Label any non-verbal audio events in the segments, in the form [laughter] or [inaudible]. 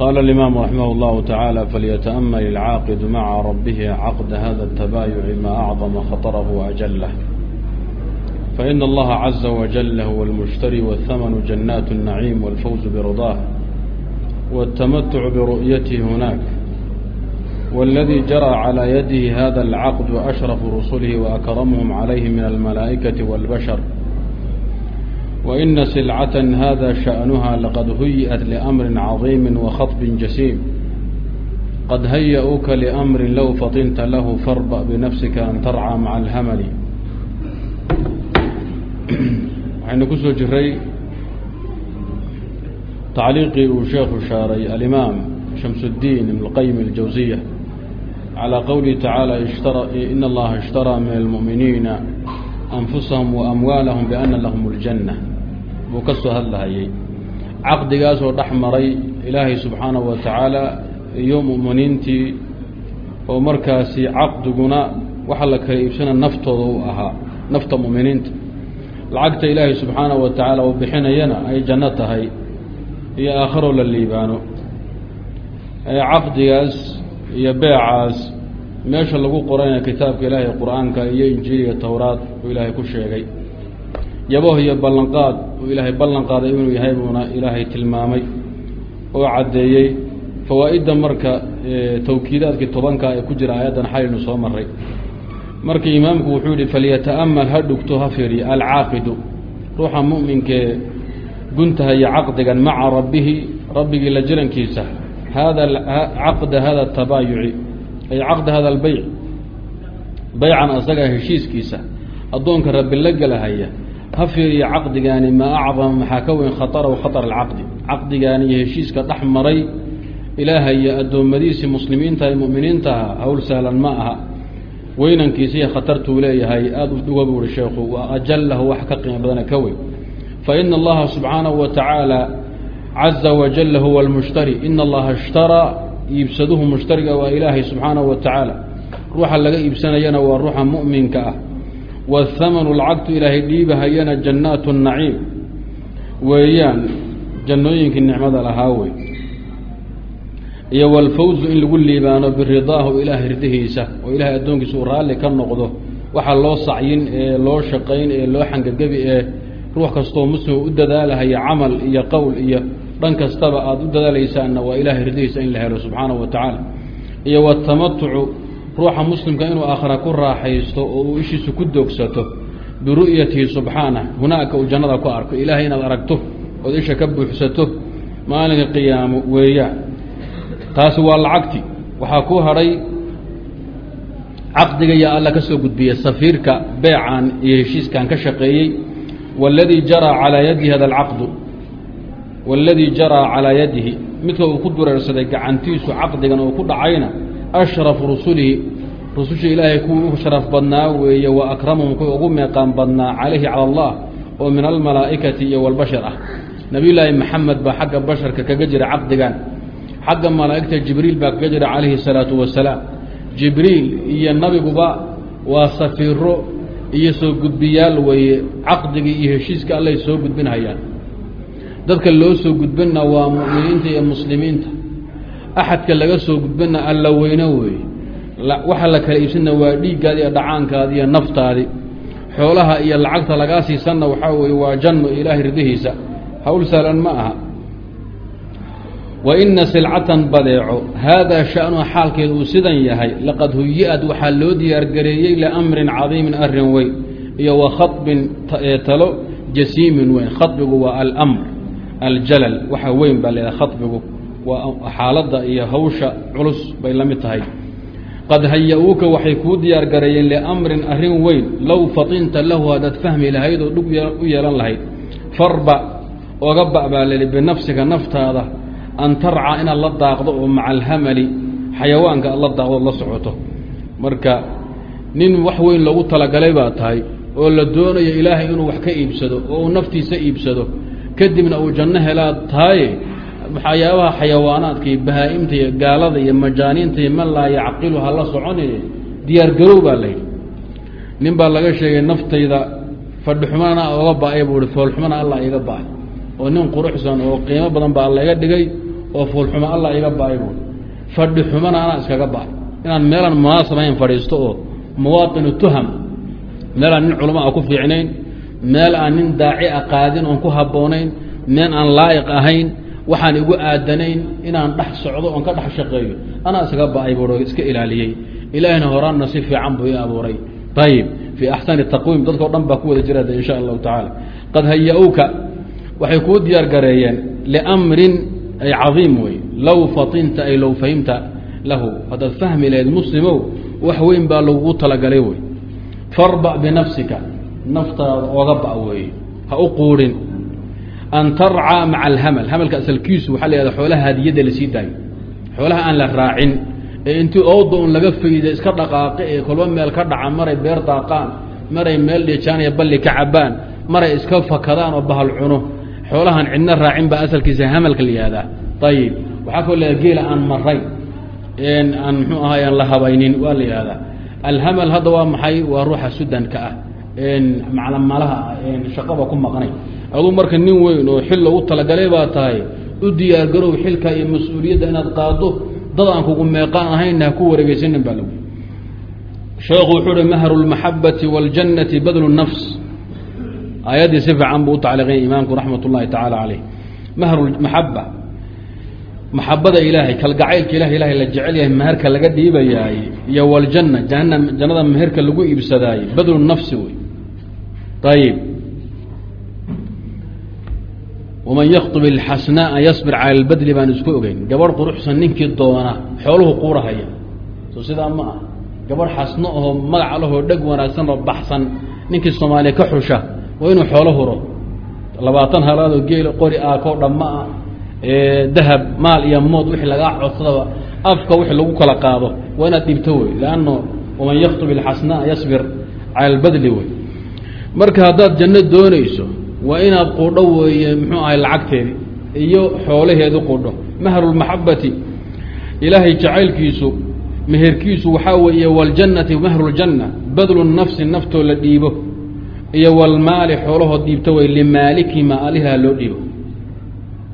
qال الإmام رحimه الله taعالى فlyتأmل الcاaqد mعa رbه cقد hda التبايع ma أعظم خطره وأجله فإن الله عزa وجل هو المشhتري والثمن جناaت النعيم والفوز برضاه والتمتع برؤيته هناك والذي جرى على يده hذا العقد أشرف رسله وأكرمهم عليه من الملائكة والبشر وإن سلعة هذا شأنها لقد هيئت لأمر عظيم وخطب جسيم قد هيئوك لأمر لو فطنت له فاربأ بنفسك أن ترعى مع الهمل waxaynu ku soo jiray tacliiqii uu sheekhu shaaray alimaam shamsuddiin ibn اlqayim اljawsiya calى qowlihi tacaala in allaha ishtaraa min almu'miniina anfusahum waamwaalahum biana lahum اljanna buu ka soo hadlahayey. Caqdigaasoo dhex maray ilaahay subxaanahu wa tacaala iyo mu'miniintii oo markaasi caqdiguna waxa la kala iibsana naftooda u ahaa nafta mu'miniinta. Lacagta ilaahay subxaanahu wa tacaala uu bixinayana ay janno tahay iyo aakhiroo la liibaano. Caqdigaas iyo beecaas meesha lagu qorayna kitaabka ilaahay qur'aanka iyo injiiliga towraad uu ilaahay ku sheegay yaboh iyo ballanqaad uu ilaahay ballan qaaday inuu yahay buuna ilaahay tilmaamay oo caddeeyey fawaa'idda marka tawkiidaadkii tobanka ee ku jira aayaddan xalaynu soo maray marka imaamku wuxuu yihi falyata'amal ha dhugto ha fiiriyo. Alcaaqidu ruuxa mu'minkee guntahaya caqdigan maca rabbihi rabbigii la jirankiisa hada caqda hada tabaayuci ay caqda hada albeyc beycan asaga heshiiskiisa addoonka rabbi la gelahaya ha fiiriyo caqdigaani maa acdama maxaa ka weyn khatarahu khatar alcaqdi. Caqdigaani iyo heshiiska dhex maray ilaaha iyo addoommadiisii muslimiinta ee mu'miniintaha hawl sahlan ma aha. Weynankiisa iyo khatartuu leeyahay aada u buu uhi sheekhu wa ajallahu wax ka qiimo badana ka weyn. Fa ina allaha subxaanahu wa tacaala caza wajalla huwa almushtari. Ina allaha ishtaraa iibsaduhu mushtariga waa ilaahay subxaanahu wa tacaala ruuxa laga iibsanayana waa ruuxa mu'minka ah waathamanu lacagtu ilaahay dhiibahayana jannaatu naciim weeyaan jannooyinkii nicmada lahaa wey iyo walfawzu in lagu liibaano biridaahu ilaahay ridihiisa oo ilaahay addoonkiisa uu raalli ka noqdo waxa loo sacyin ee loo shaqayn ee loo xangagebi ee ruux kastoo muslim u dadaalahaya camal iyo qowl iyo dhan kastaba aada u dadaalaysaanna waa ilaahay ridihiisa in la helo subxaanahu wa tacaala iyo watamatucu ruuxa muslimka inuu aakhira ku raaxaysto oo uu ishiisu ku doogsato biru'yatihi subxaanah hunaaka uu jannada ku arko. Ilaahay inaad aragto ood isha ka buuxsato maalinka qiyaamo weeyaan taasi waa lacagti. Waxaa ku hadhay caqdiga iyo alla ka soo gudbiyey safiirka beecan iyo heshiiskan ka shaqeeyey. Waladii jaraa calaa yadihi hada alcaqdu. Waladii jaraa calaa yadihi. Midka uu ku dureersaday gacantiisu caqdigan uu ku dhacayna ashrafu rusulihi rususha ilaahay kuwii u sharaf badnaa weeye wa akramahum kuwii ugu meeqaan badnaa calayhi cala allah oo min almalaa'ikati iyo walbashar ah nabiyullaahi maxamed baa xagga basharka kaga jira caqdigan xagga malaa'igta jibriil baa kaga jira calayhi salaatu wasalaam jibriil iyo nabiguba waa safiiro iyo soo gudbiyaal weeye caqdigii iyo heshiiska allay soo gudbinhayaan dadka loo soo gudbinna waa mu'miniinta iyo muslimiinta axadka laga soo gudbinna alla weyno weeye waxa la kala iibsanna waa dhiiggaadi iyo dhacaankaadi iyo naftaadi. Xoolaha iyo lacagta lagaa siisanna waxaa weeye waa janno ilaahay ridihiisa. Hawl sahlan ma aha. Wa ina silcatan badeeco. Haadaa sha'nuha xaalkeed uu sidan yahay. Laqad huyi-ad waxaa loo diyaargareeyey liamrin cadiimin arrin weyn. Iyo wa khaطbin talo jasiimin weyn. Khabigu waa almr aljalal. Waxa weyn baa leedahay khabigu waa xaaladda iyo hawsha culus bay la mid tahay. Qad haya-uuka waxay kuu diyaargareeyeen liamrin arrin weyn. Low fatinta lahu haddaad fahmi lahayd oo dhug u yeelan lahayd. Farba oga ba baa leli binafsiga naftaada an tarca inaad la daaqdo oo maca alhamali xayawaanka aad la daaqdood la socoto. Marka nin wax weyn loogu talagalay baa tahay oo la doonayo ilaahay inuu wax ka iibsado oo uu naftiisa iibsado kadibna uu janno helaad tahaye waxyaabaha xayawaanaadka iyo bahaa-imta iyo gaalada iyo majaaniinta iyo man laa yacqilu ha la soconine diyaargarow baa layidhi nin baa laga sheegay naftayda fadhixumana oga ba'ay buu i foolxumana alla iga ba'ay. Oo nin quruxsan oo qiimo badan baa alla iga dhigay oo fuulxuma allah iga ba'ay buui fadhi xumana anaa iskaga ba'ay. Inaan meelaan munaasamayn fadhiisto oo mawaaqinu tuham meelaan nin culama a ku fiicnayn meel aan nin daaci a qaadin oon ku habboonayn meel aan laa'iq ahayn waxaan igu aadanayn inaan dhex socdo oon ka dhex shaqeeyo. Anaa iskaga ba'ay iska ilaaliyey. Ilaahina horaanna si fiican buu i abuuray. Ayib fii axsani taqwiim dadkao dhan baa ku wada jira in sha allahu tacaala. Qad haya-uka waxay kuu diyaar gareeyeen liamrin ay cadiim wey low fatinta ay low fahimta lahu. Haddaad fahmi lahayd muslimow wax weyn baa lagugu talagalay wey farba binafsika naftaada ooga ba weeye ha u quudhin an tarcaa maca alhamal hamalka asalkiisu waxaa la yhahda xoolaha hadiyadda la sii daayo xoolaha aan la raacin ee intii ooda un laga fayda iska dhaqaaqe ee kolba meel ka dhaca maray beer daaqaan maray meel dheejaanaya balli ka cabaan maray iska fakadaan oo bahal cuno xoolahan cidna raacin baa asalkiisa hamalka la yihahdaa ayib waxaa kaloo leedaha geela aan marayn aan mxuu ahay aan la habaynin waa la yihahdaa alhamal hadda waa maxay waa ruuxa sudanka ah maclamalaha shaqaba ku maqnay aduu marka nin weyn oo xil lagu talagalay baa tahay u diyaargarow xilka iyo mas'uuliyadda inaad qaado dad aan kugu meeqaan ahayna ha ku wareegeysanin baa lagu sheekhu wuxuu uhi mahru lmaxabati waاljannati badlu nafs. Aayaddii si fiican buu u tacliiqiyay imaamku raxmat ullahi tacaala caleyh mahru maxaba maxabada ilaahay kalgacaylka ilahay ilahay la jecel yahay meherka laga dhiibayaay iyo wljanna jahana jannada meherka lagu iibsadaayey badlu nafsi wey. Ayib waman yakطub ilxasnaaa yasbir cala lbadli baan isku ogeyn gabadh quruxsan ninkii doona xooluhu quurahaya soo sidaa ma ah gabadh xasno oo magac lahoo dheg wanaagsan oo baxsan ninkii soomaaliya ka xusha waa inuu xoolo huro labaatan halaadoo geel qori aakoo dhamma ah dahab maal iyo mood wixii lagaa codsadaba afka wixii lagu kala qaado waa inaad dhibto wey lanno waman yakطub ilxasnaa yasbir cala lbadli wey marka haddaad janno doonayso waa inaad qudho weeye muxuu ahay lacagteedi iyo xoolaheedu qudho mahrulmaxabati ilaahay jacaylkiisu meherkiisu waxaa weeye waljannati mahruljanna badlu nafsi naftoo la dhiibo iyo walmaali xoolahood dhiibto wey limaaliki maaliha loo dhiibo.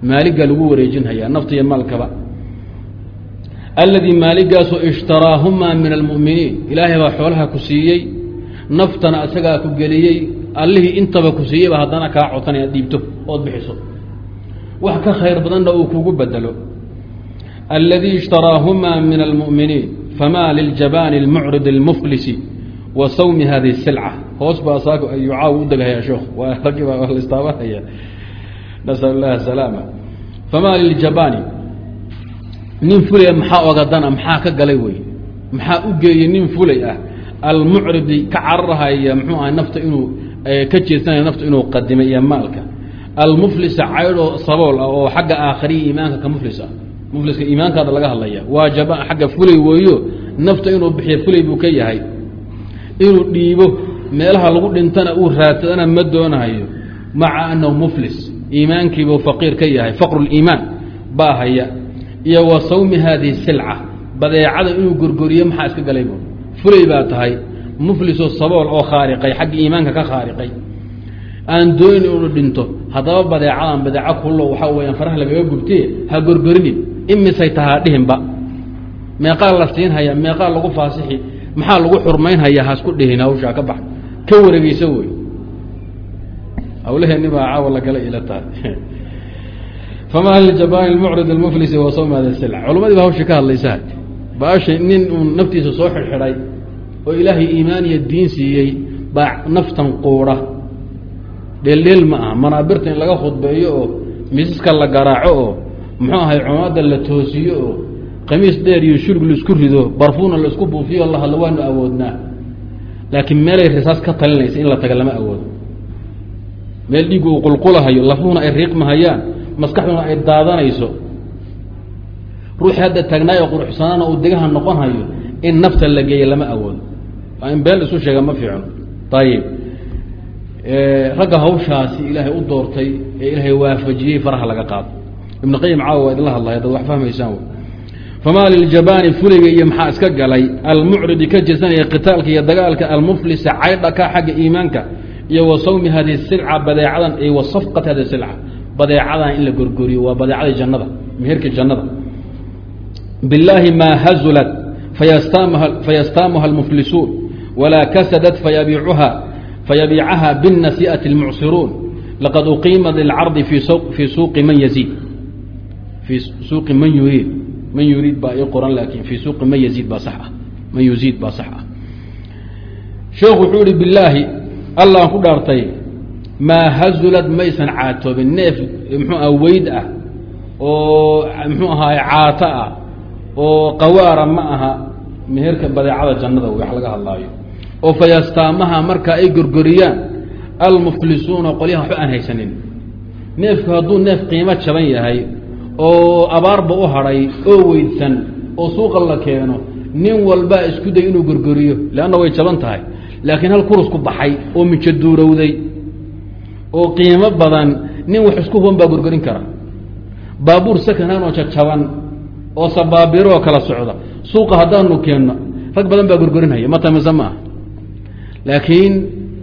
Maaligaa lagu wareejinhayaa nafta iyo maalkaba. Alladii maaligaasoo ishtaraahumaa min almu'miniin ilaahay baa xoolaha ku siiyey naftana isagaa ku geliyey allihii intaba ku siiyeyba haddana kaa codsan inaad dhiibto ood bixiso wax ka khayr badanna uu kugu bedelo aladii ishtaraahumaa min almu'miniin famaa liljabaani اlmucrid اlmuflisi wa sawmi hadihi silca hoos baa saak ayuu caaw u deghayaa sheekh waa [laughs] raggi baa la istaabanaya nasal اllahi salaama famaa liljabaani nin fulaya maxaa oga dana maxaa ka galay wey maxaa u geeyey nin fulay ah almucridi ka cararhaya mxuu aha nafta inuu ka jeedsanaya nafta inuu qadimay iyo maalka. Almuflisa caydhoo sabool ah oo xagga aakhariya iimaanka ka muflis ah mufliska iimaankaada laga hadlaya waa jaba xagga fulay weeyo nafta inuu bixiyo fulay buu ka yahay. Inuu dhiibo meelaha lagu dhintana uu raadsadana ma doonahayo maca anahu muflis iimaankiibuu faqiir ka yahay faqru liimaan baa haya. Iyo wa sawmi hadihi silca badeecada inuu gorgoriyo maxaa iska galay bu fulay baa tahay muflisoo sabool oo khaariqay xagga iimaanka ka khaariqay. Aan doonin inuu dhinto haddaba badeecadan badeeco kullo waxaa weyaan faraha lagaga gubtee ha gorgorinin. Imisay tahaa dhihinba. Meeqaa la siinhaya meeqaa lagu faasixi maxaa lagu xurmaynhaya hasku dhihin hawshaa ka bax. Ka wareegeysa wey hawlaheenni baa caawa lagala ila tahay. [laughs] Famaa lijabaani lmucrid almuflisi wa sawmi hada silc culamadii hawshii ka hadlaysa. Baashay nin uun naftiisa soo xidxidhay oo ilaahay iimaan iyo diin siiyey baa naftan quudha dheeldheel ma aha manaabirta in laga khudbeeyo oo miisaska la garaaco oo muxuu ahay cumaadda la toosiyo oo qamiis dheer iyo shurg la isku rido barfuuna la isku buufiyo la hadlo waanu awoodnaa. Laakiin meelay risaas ka talinaysa in la taga lama awoodo. Meel dhiiggu uu qulqulahayo lafuhuna ay riiqmahayaan maskaxduna ay daadanayso. Ruuxii hadda taagnaay oo quruxsanaana uu degaha noqon hayo in nafta la geeya lama awoodo in been isu sheega ma fiicno. Ayib ragga hawshaasi ilaahay u doortay ee ilaahay waafajiyey faraha laga qaado ibn qayim caawa idinla hadlaya dad wax fahmaysaan famaa liljabaani fuliga iyo maxaa iska galay? Almucridi ka jeesanaya qitaalka iyo dagaalka almuflisa caydha ka xagga iimaanka iyo wa sawmi hadihi silca badeecadan iyo wa safqati hadihi silca. Badeecadan in la gorgoriyo waa badeecadii jannada meherkii jannada. Bilaahi maa hazulat fayastaamuha اlmuflisuun walaa kasadad fayabiicaha biاnasiiati اlmucsiruun laqad uqiima lilcardi fii suuqi man yaziid fii suuqi man yuriid man yuriid baa ii qoran laakiin fii suuqi man yaziid baa sax ah man yuziid baa sax ah sheekhu wuxuu ihi bilaahi allaan ku dhaartay maa hazulad maysan caatoobin neef mxuu aha weyd ah oo mxuu ahaay caato ah oo qawaara ma aha meherka badeecada jannada wax laga hadlaayo oo fayastaamaha marka ay gorgoriyaan almuflisuuna qolyaha waxba aan haysanin. Neefku hadduu neef qiimo jaban yahay oo abaarba u hadhay oo weydsan oo suuqa la keeno nin walbaa isku day inuu gorgoriyo leanna way jaban tahay. Laakiin hal kurusku baxay oo mijaduurowday oo qiimo badan nin wax isku huban baa gorgorin kara. Baabuur sakanaan oo jajaban oo sabaabiroo kala socda suuqa haddaanu keenno rag badan baa gorgorinhaya ma tamise ma ah laakiin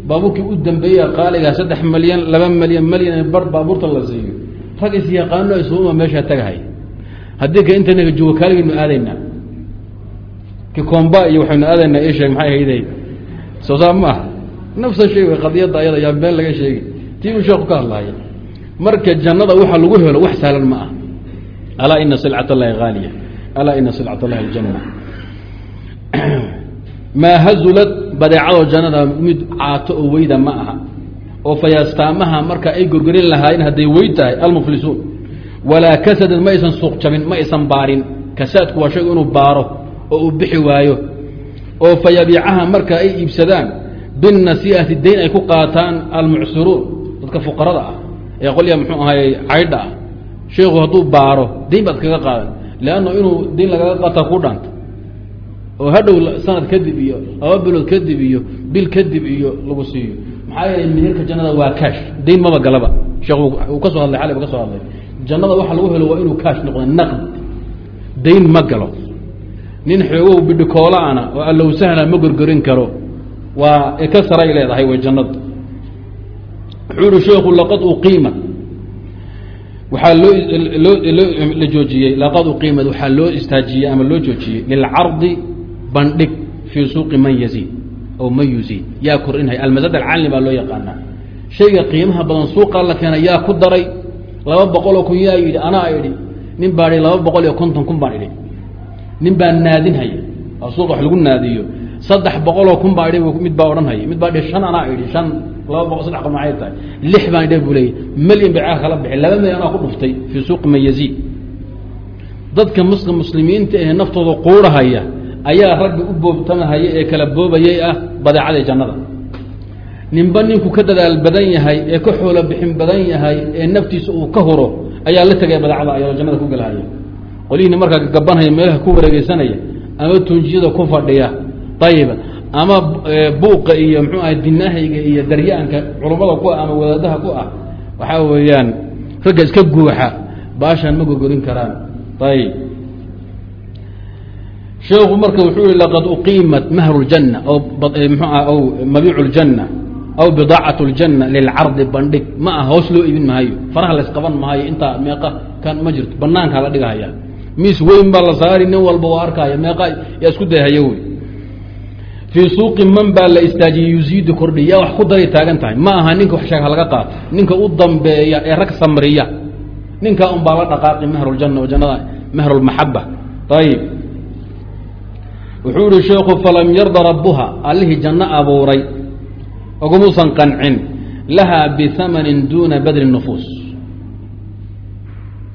baabuurkii u dambeeya qaaliga saddex malyan laba malyan malyan bar baabuurta la siiyo. Rag isyaqaano isuma meeshaa tagahay. Haddii ka intanaga joogo kaaligaynu aadaynaa kikomba iyo waxaynu aadaynaa ii sheeg maxay hayday soo saa ma ah. Nafsa shay way qadiyadda ayada yaa been laga sheegi. Tii uu sheeku ka hadlahaya marka jannada waxa lagu helo wax sahlan ma ah. Alaa ina silcat allahi haaliya alaa ina silcat allahi aljanna. [clears throat] Maa hazulad badeecadoo jannada mid caato oo weyda ma aha oo fayastaamaha marka ay gorgorin lahaayeen hadday weyd tahay almuflisuun. Walaa kasadad ma aysan suuq jabin ma aysan baarin. Kasaadku waa shaygu inuu baaro oo uu bixi waayo oo fayabiicaha marka ay iibsadaan binnasiihati dayn ay ku qaataan almucsiruun. Dadka fuqarada ah ee qolya muxuu ahaay caydha ah. Sheikhu hadduu baaro dayn baad kaga qaadan. Leanna inuu dayn lagaga qaataa ku dhaanta oo hadhow sanad kadib iyo laba bilood kadib iyo bil kadib iyo lagu siiyo. Maxaa yeelay meherka jannada waa kaash dayn maba galaba. Sheekh uu ka soo hadlay xalay ba ka soo hadlay. Jannada waxa lagu helo waa inuu kaash noqdo naqd. Dayn ma galo. Nin xoogow bidhikoolaana oo allow sahla ma gorgorin karo. Waa eka saray leedahay way jannadu. Wuxuu ihi sheekhu laqad uqiimat waxaa loo loo la joojiyey. Laqad uqiimat waxaa loo istaajiyey ama loo joojiyey. Lilcardi bandhig fii suuqi man yaziid aw man yuziid. Yaa korinhay almasad alcalni baa loo yaqaanaa. Shayga qiimaha badan suuqaa la keena yaa ku daray laba boqoloo kun yaa yidhi anaa idhi nin baa idhi laba boqol iyo konton kun baan idhi. Nin baa naadinhaya oo suuqa wax lagu naadiyo. Saddex boqoloo kun baa idhi mid baa odhanhaya mid baa idhi shan anaa idhi shan laba boqol saddex qol maxay tahay lix baan idhi buu leeyay melyan bay caag kala bixi laba melyan anaa ku dhuftay fii suuqi man yaziid. Dadka mus muslimiinta ee naftooda quurahaya ayaa ragga u boobtamahaya ee kala boobayay ah badeecada jannada. Ninba ninku ka dadaal badan yahay ee ka xoolo bixin badan yahay ee naftiisa uu ka huro ayaa la tegaya badeecada ayadoo jannada ku gelahaya qolihiina markaa gabanhaya meelaha ku wareegeysanaya ama tunjiyada ku fadhiya ayiba ama buuqa iyo mxuu aha dinahayga iyo daryaanka culummada ku ah ama wadaadaha ku ah waxaa weeyaan ragga iska guuxa baashaan ma gorgorin karaan. Ayib sheekhu marka wuxuu yihi laqad uqiimat mahru ljanna aw mxu mabiicu ljanna aw bidaacat ljanna lilcardi bandhig. Ma ah hoos loo iibin maayo. Faraha laysqaban maayo intaa meeqa kan ma jirto. Banaankaa la dhigahaya miis weyn baa la saari nin walba waa arkaya meeqa yaa isku dayhaya wey. Fii suuqi man baa la istaajiyey yuziidu kordhi yaa wax ku daray taagan tahay. Ma aha ninka wax sheeg halaga qaato. Ninka u dambeeya ee rag samriya. Ninkaa un baa la dhaqaaqi mahruljanna oo jannada mahrulmaxaba ayib wuxuu yihi sheekhu falam yarda rabuha allihii janno abuuray ogumuusan qancin lahaa biamanin duuna badri nufuus.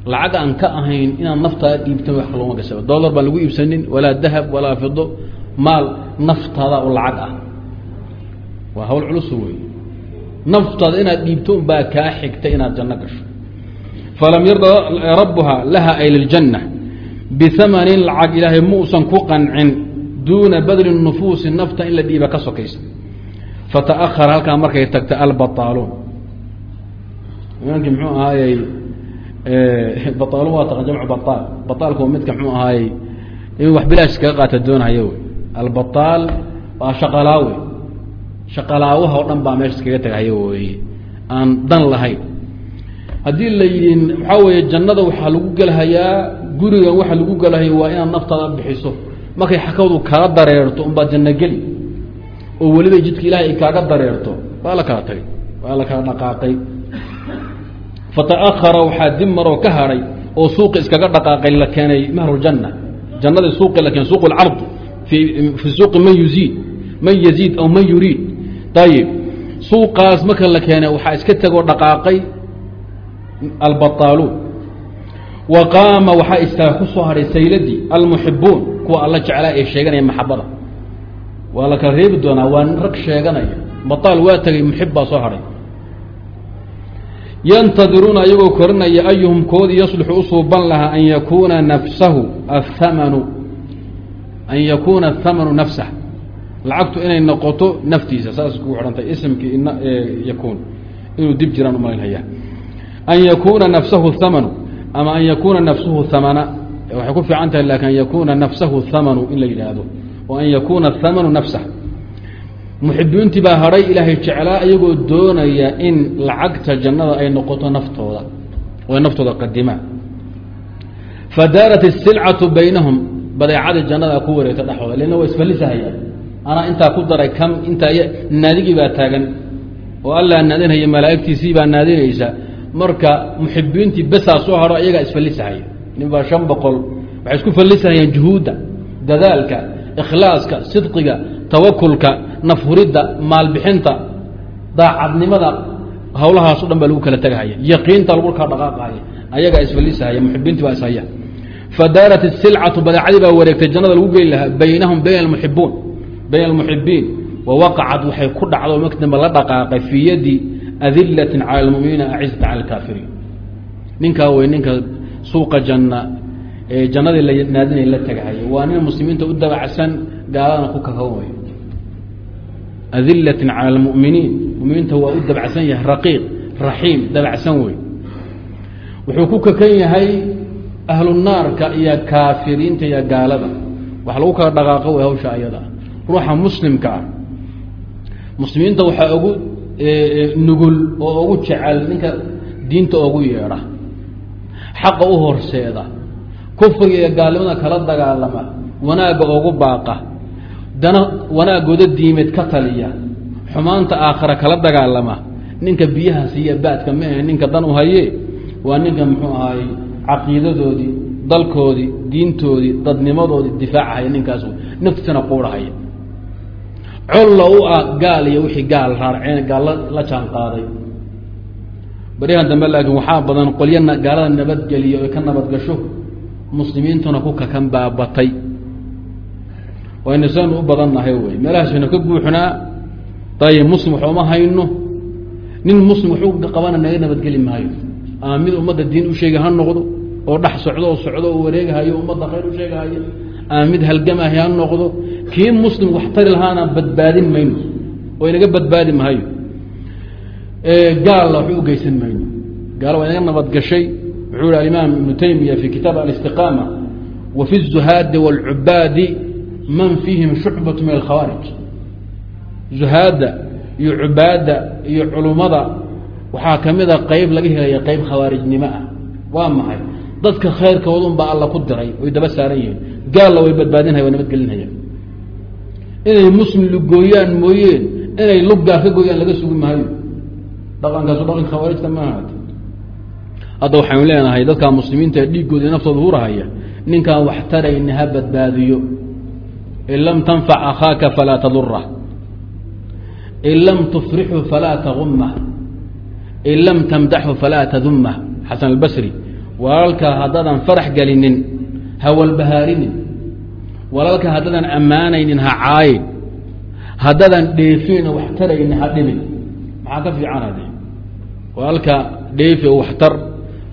Lacag aan ka ahayn inaad naftaada dhiibtan wax kaloma gasaba dolar baan lagu iibsanin walaa dahab walaa fido maal naftaada oo lacag ah. Waa hawl culus wey naftaada inaad dhiibto baa kaa xigta inaad janno gasho. Falam yarda rabuha laha ay liljanna biamanin lacag ilaahay muusan ku qancin duuna badri nufuusi nafta in la dhiiba ka sokaysa fata'ahara halkaa markay tagta albataaluun. Imankii muxuu ahaayey bataaluun waa taqa jamcu bataal. Bataalku midka muxuu ahaayey inuu wax bilaash kaga qaata doonaya wey. Albataal waa shaqalaawe shaqalaawaha oo dhan baa meesha iskaga tagahaya weye aan dan lahayn. Haddii la yidhi waxaa weeye jannada waxaa lagu gelhayaa gurigan waxa lagu gelhaya waa inaad naftaada bixiso markay xakawdu kala dareerto unbaad janno geli. Oo weliba jidka ilahay ay kaaga dareerto waa la kala tagay waa la kala dhaqaaqay. Fata'ahara waxaa dib maroo ka hadhay oo suuqi iskaga dhaqaaqay la keenay mahrujanna jannadii suuqi la keenay suuq alcard fi suuqi man yuziid man yaziid aw man yuriid. Ayib suuqaas marka la keenay waxaa iska tegoo dhaqaaqay albaaaluun wa qaama waxaa istaaga ku hadhay sayladii almuxibuun kuwa alla jeclaa ee sheeganaya maxabada. Waa la kala reebi doonaa waa nin rag sheeganaya. Baaal waa tegay muxib baa soo hadhay yantadiruuna ayagoo korinaya ayuhum koodii yaslixu u suuban lahaa an yakuuna nafsahu ahamanu an yakuuna athamanu nafsah lacagtu inay noqoto naftiisa saas ku xidhantay isimkii yakuun. Inuu dib jiraan umalaynhayaa an yakuuna nafsahu hamanu ama an yakuuna nafsuhu hamana waxay ku fiican tahay laakiin an yakuuna nafsahu hamanu in la yidhaahdo oo an yakuuna athamanu nafsah muxibiintii baa hadhay ilaahay jeclaa iyagoo doonaya in lacagta jannada ay noqoto naftooda oo naftooda qadimaan fadaarat isilcatu baynahum badeecadii jannada ku wareegta dhexooda lena waa isfalisahayaan anaa intaa ku daray kam intaa naadigii baa taagan oo allaa naadinhaya malaa'igtiisii baa naadinaysa. Marka muxibiintii besaa soo hadho iyagaa isfalisahaya nin baa shan boqol waxay isku fallisahayaan juhuudda dadaalka ikhlaaska sidqiga tawakulka nafhuridda maalbixinta daacadnimada hawlahaaso dhan baa lagu kala tegahaya yaqiinta lagu kala dhaqaaqahaya ayagaa isfalisahaya muxibiintii baa ishaya fadaarat isilcatu badeecadii baa wareegtay jannada lagu geli lahaa baynahum bayna almuxibuun bayna almuxibiin wawaqacad waxay ku dhacdo markii dambe la dhaqaaqay fii yadi adilatin cala almuminiina acizata cala alkaafiriin. Ninkaa wey ninka suuqa janna ee jannadii la naadinay la tegahaya waa nin muslimiinta u dabacsan gaaladana ku kakan wey adilatin cala almuminiin muminiinta waa u dabacsan yahay. Raqiiq raxiim dabacsan wey wuxuu ku kakan yahay ahlu naarka iyo kaafiriinta iyo gaalada. Wax lagu kala dhaqaaqo way hawsha ayada. Ruuxa muslimka ah. Muslimiinta waxaa ugu nugul oo ugu jecel ninka diinta ugu yeedha xaqa u horseeda. Kufriga iyo gaalnimada kala dagaalama wanaagga ugu baaqa dana wanaagooda diimeed ka taliya xumaanta aakhira kala dagaalama ninka biyaha siiya baadka ma ahe ninka dan u haye waa ninka muxuu ahaay caqiidadoodii dalkoodii diintoodii dadnimadoodii difaacahaya ninkaas naftiisana quurhaya colla u ah gaal iyo wixii gaal raarceen gaal la jaan qaaday baryahan dambe laakiin waxaa badan qolyo gaalada nabadgeliya oy ka nabadgasho muslimiintuna ku kakan baabatay. Waynu saanu u badannahay wey. Meelahaasaynu ka buuxnaa dayib muslim wax uma hayno. Nin muslim waxu qabana naga nabadgeli maayo. Ama mid ummadda diin u sheega ha noqdo oo dhex socdo oo socdo oo wareegahayo ummadda khayr u sheegahayo. Ama mid halgamahay ha noqdo. Kii muslim wax tari lahaana badbaadin mayno oo inaga badbaadi maayo gaalna waxba u geysan mayno gaal waa inaga nabadgashay wuxuu yihi alimaam ibnu taymiya fi kitaab alistiqaama wa fi الzuhaadi wاlcubaadi man fiihim shucbat min alkhawaarij zuhaadda iyo cubaadda iyo culummada waxaa ka mid a qeyb laga helaya qeyb khawaarijnimo ah waa maxay dadka khayrkoodun baa alla ku diray oy daba saaran yihiin gaalla way badbaadinhaya way nabadgelinhayaan inay muslim lugooyaan mooyeen inay luggaa ka gooyaan laga sugi maayo dhaqankaasu dhaqan khawaarijta maaha hadda waxaynu leenahay dadka muslimiinta ee dhiiggooda naftooda hurahaya ninkaan wax tarayni ha badbaadiyo. In lam tanfac akhaaka falaa tadurah in lam tufrixu falaa tagumah in lam tamdaxu falaa tadumah xasan albasri walaalkaa haddaadan farax gelinin ha walbahaarinin. Walaalka haddaadan ammaanaynin ha caayin. Haddaadan dheefina wax taraynin ha dhibin. Maxaa ka fiicanade walaalka dheefi oo waxtar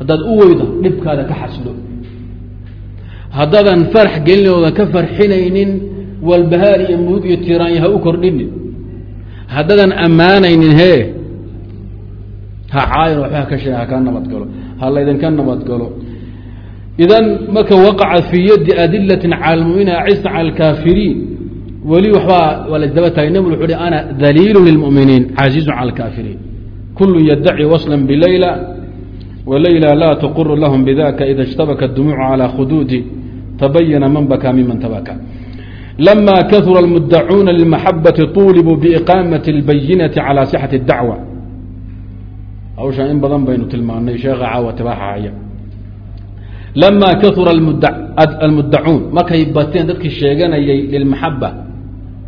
haddaad u weydo dhibkaada ka xaslo haddaadan farax gelin oodan ka farxinaynin walbahaar iyo mudug iyo tiraanya ha u kordhinin. Haddaadan ammaanaynin hee ha caayin waxba haka sheega haka nabadgalo ha laydinka nabadgalo idan marka waqaca fii yadi adilatin cala acisa cala alkaafiriin weli waxbaa waa la daba taagay nabig wuxu uhi ana daliilu lilmuminiin casiizun cala alkaafiriin kullu yaddaci waslan bilayla walayla laa tquru lahum bidaka ida اjtabaka dumuucu calى khuduudi tabayana man bakaa miman tabaka lama kahura اlmudacuuna lilmaxabati طulibuu biiqaamati اlbayinati calى sixati اdacwa hawshaan in badan baynu tilmaanay sheekha caawa tibaaxahaya lama kahura almudacuun markay bateen dadkii sheeganayay lilmaxaba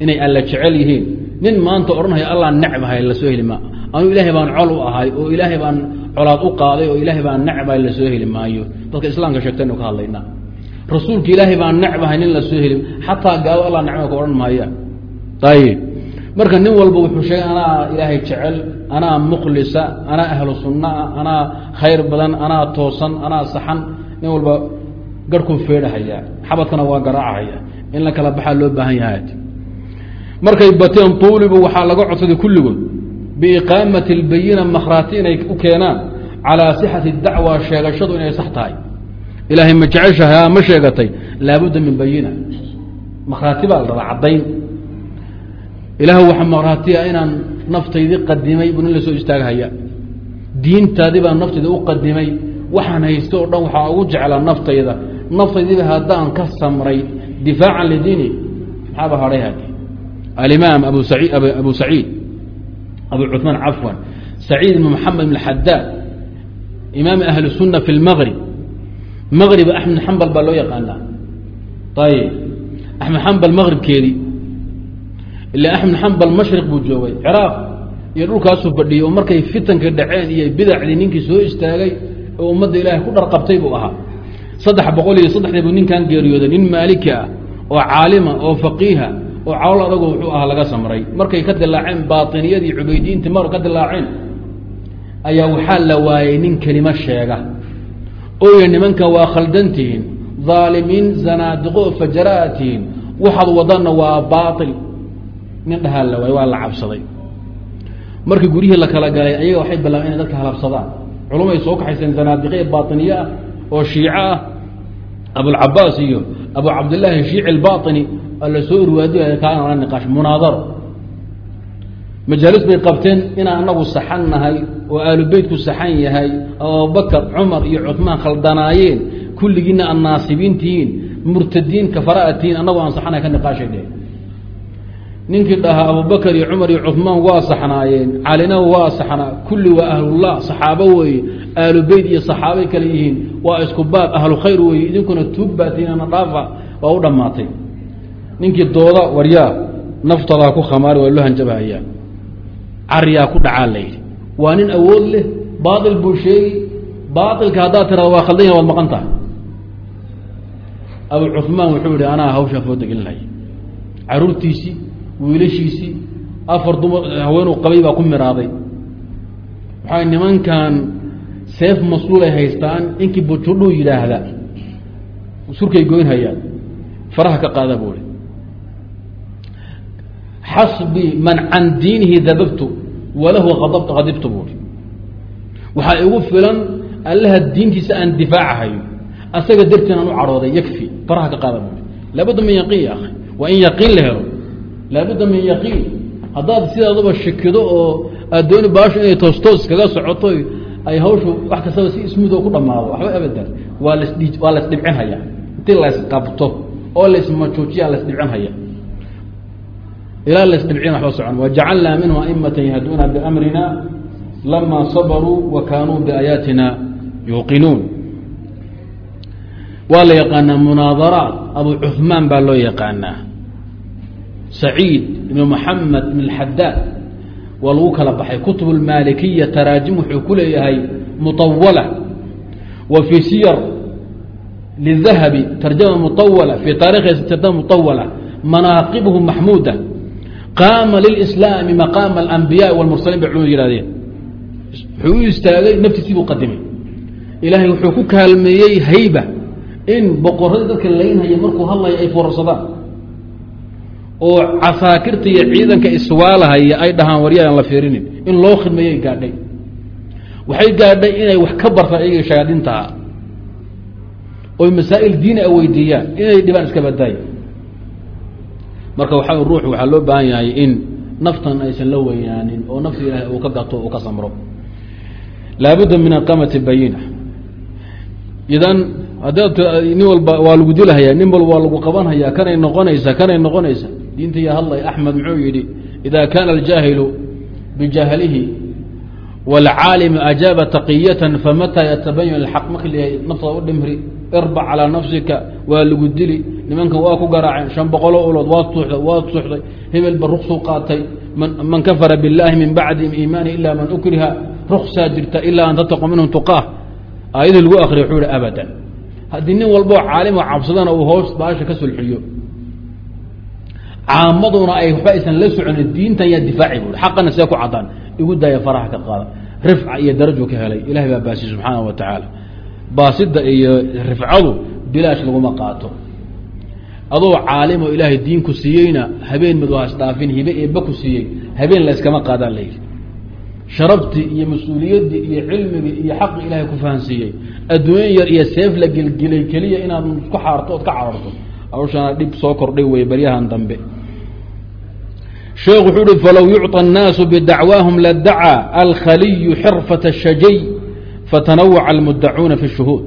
inay alla jecel yihiin nin maanta odhanaya allah necbahay lasoo heli maa anuu ilaahay baan col u ahay oo ilaahay baan colaad u qaaday oo ilaahay baan necbahay la soo heli maayo. Dadka islaamka sheegtaynu ka hadlaynaa rasuulka ilaahay baan necbahay nin la soo heli xataa gaalo allah necba ka odhan maaya ayib marka nin walba wuxuu sheegay anaa ilaahay jecel anaa mukhlisa anaa ahlu sunnaa anaa khayr badan anaa toosan anaa saxan. Nin walba garhkuu feedhahaya. Xabadkana waa garaacahaya in la kala baxaa loo baahan yahay. Markay bateen tuulibu waxaa laga codsaday kulligood biiqaamati اlbayina makhraati inay u keenaan calىa sixati dacwa sheegashadu inay sax tahay. Ilaahay ma jeceshaha ma sheegatay. Laabudda min bayina. Makhraati baa la rabaa caddayn. Ilaah waxa makhraatiya inaan naftaydii qadimay buu nin la soo istaaghaya diintaadii baan naftayda u qadimay. Waxaan haysto o dhan waxaa ugu jeclaa naftayda. Naftaydiiba haddaan ka samray difaacan lidiini maxaaba hadhay hadi alimaam abu sai abu saciid abu cثmaan cafwan saciid ibn mxamed ibn xadaad imaam ahli suna fi اlmgrib mgrib axmed xambal baa loo yaqaanaa. Ayb axmed xambal mgribkeedii ila axmed xambal mashriq buu joogay. Ciraaq. Iyo dhulkaasuu fadhiyey oo markay fitanka dhaceen iyo bidacdii ninkii soo istaagay oo ummadda ilaahay ku dharqabtay buu ahaa. Saddex boqol iyo saddexdii buu ninkan geeriyooday. Nin maaliki ah oo caalima oo faqiiha oo cawl adagu wuxuu ahaa laga samray. Markay ka dilaaceen baainiyadii cubaydiyiinti mar ka dilaaceen ayaa waxaa la waayey nin kelimo sheega. Oya nimanka waa khaldantihiin aalimiin zanaadiqo fajara'a tihiin waxaad wadanna waa baail nin dhahaa la waayey waa la cabsaday. Markii guryihii la kala galay ayaga waxay bilaabeen inay dadka halabsadaan. Culumay soo kaxayseen zanaadiqe bainiye ah oo shiico ah abulcabaas iyo abu cabdillaahi shiici albaini la soo urwaadiy kaana niqaash munaadaro majaalis bay qabteen inaan anagu saxan nahay oo aalubeytku saxan yahay abubakar cumar iyo cumaan khaldanaayeen kulligiina aan naasibiin tihiin murtadiin kafaraa tihiin anagu aan saxanahay ka niqaashay dheh ninkii dhahaa abubakar iyo cumar iyo cumaan waa saxnaayeen calina waa saxnaa kulli waa ahlullah saxaabo weeye aalubeyt iyo saxaabay kale yihiin waa isku baab ahlu khayr weeye idinkuna tuug baa tihiin ana dhaafa waa u dhammaatay. Ninkii dooda waryaa naftadaa ku khamaari waa loo hanjabahayaa. Cariyaa ku dhacaa la yidhi. Waa nin awood leh baail buu sheegi baailka haddaad tirado waa khaldan yaha waad maqan tahay. Abu cuثmaan wuxuu yihi anaa hawshaa fooda gelinaya caruurtiisii wiilashiisii afar dumar haweenuu qabay baa ku miraaday. Waxaa nimankan seef masluulay haystaan inkii bujudhuu yidhaahda surkay goynhayaan faraha ka qaada buui xasbii man can diinihi dababtu walahu adbt adibtu buui waxaa igu filan allaha diintiisa aan difaacahayo asaga dartiin aan u cadhooday yakfi faraha ka qaada buui laabudda min yaqiin ya akhi waa in yaqiin la helo. Laabudda min yaqiin haddaad sidaaduba shikido oo aad dooni baashu inay toostoos kaga socoto ay hawshu wax kastaba si ismudo ku dhamaado waxba abadan. Waa las waa las dhibcinhaya. Intii laysqabto oo laismajuujiya lasdhibcinhaya ilaa lasdhibcin waxba socon. Wajacalnaa minhu aimata yahduuna biamrina lama sabaruu wa kaanuu biaayaatina yuuqinuun. Waa la yaqaanaa munaadaraat. Abu cuثmaan baa loo yaqaanaa. Saciid ibn moxamed ibn xadaad waa lagu kala baxay kutub اlmaalikiya taraajim wuxuu ku leeyahay muطawala wa fii siyar lidahabi tarjama muطawala fii taarikhi tarjama muطawala manaaqibhu maxmuuda qaama lilslaami maqaama alambiyaai wاlmursaliin bay culimadu yihahdeen wuxuu u istaagay naftiisii buu qadimay ilaahay wuxuu ku kaalmeeyey hayba in boqoradii dadka laynhaya markuu hadlaya ay foorarsadaan oo casaakirta iyo ciidanka iswaalahaya ay dhahaan waryaan la fiirinin in loo khidmeeyay gaadhay. Waxay gaadhay inay wax ka bartaan iyaga shayaadiintaha oy masaa'il diini a weydiiyaan inay dhibaan iska badaaya marka waxaa ruux waxaa loo baahan yahay in naftan aysan la weynaanin oo nafta ilaahay uu ka gato uu ka samro. Laabudda min aqamati bayina idan nin walba waa lagu dilhayaa nin walba waa lagu qabanhayaa kanay noqonaysa kanay noqonaysa diinta iyo hadlay axmed muxuu yidhi ida kaana aljaahilu bijahlihi wاlcaalimu ajaaba taqiyatan famataa yatabayan alxaq markii layahay naftaada u dhimri irbac calaa nafsika waa lagu dili nimankan waa ku garaaceen shan boqoloo ulood waad suuxday waad suuxday hebelba ruksuu qaatay man kafara biاllahi min bacdi iimaani ila man ukriha ruksaa jirta ilaa an tattaqu minhum tuqaah. Aayadii lagu akriya wuxuu ihi abadan. Haddii nin walboo caalimo cabsadana uu hoos baasha ka sulxiyo caamaduna ay waxba aysan la soconin diintan yaa difaaci buui xaqana see ku caddaan. Igu daaya faraha ka qaada. Rifca iyo daraju ka helay. Ilahay baa baasiy subxaana wa tacaala. Baasida iyo rifcadu bilaash laguma qaato. Adoo caalimo ilaahay diinku siiyeyna habeen mid waa isdhaafin hibe eebba ku siiyey habeen la yskama qaadaan la yidhi. Sharabtii iyo mas'uuliyaddii iyo cilmigii iyo xaqi ilaahay ku fahansiiyey. Adduunyo yar iyo seef la gelgelay keliya inaad isku xaarto ood ka cararto. Hawshana dhib soo kordhay wey baryahan dambe sheekh wuxuu uhi falow yucطى الnaasu bidacwaahum ladacaa alkhaliyu xirfaة الshajay fatanawaca almudacuuna fi الshuhuud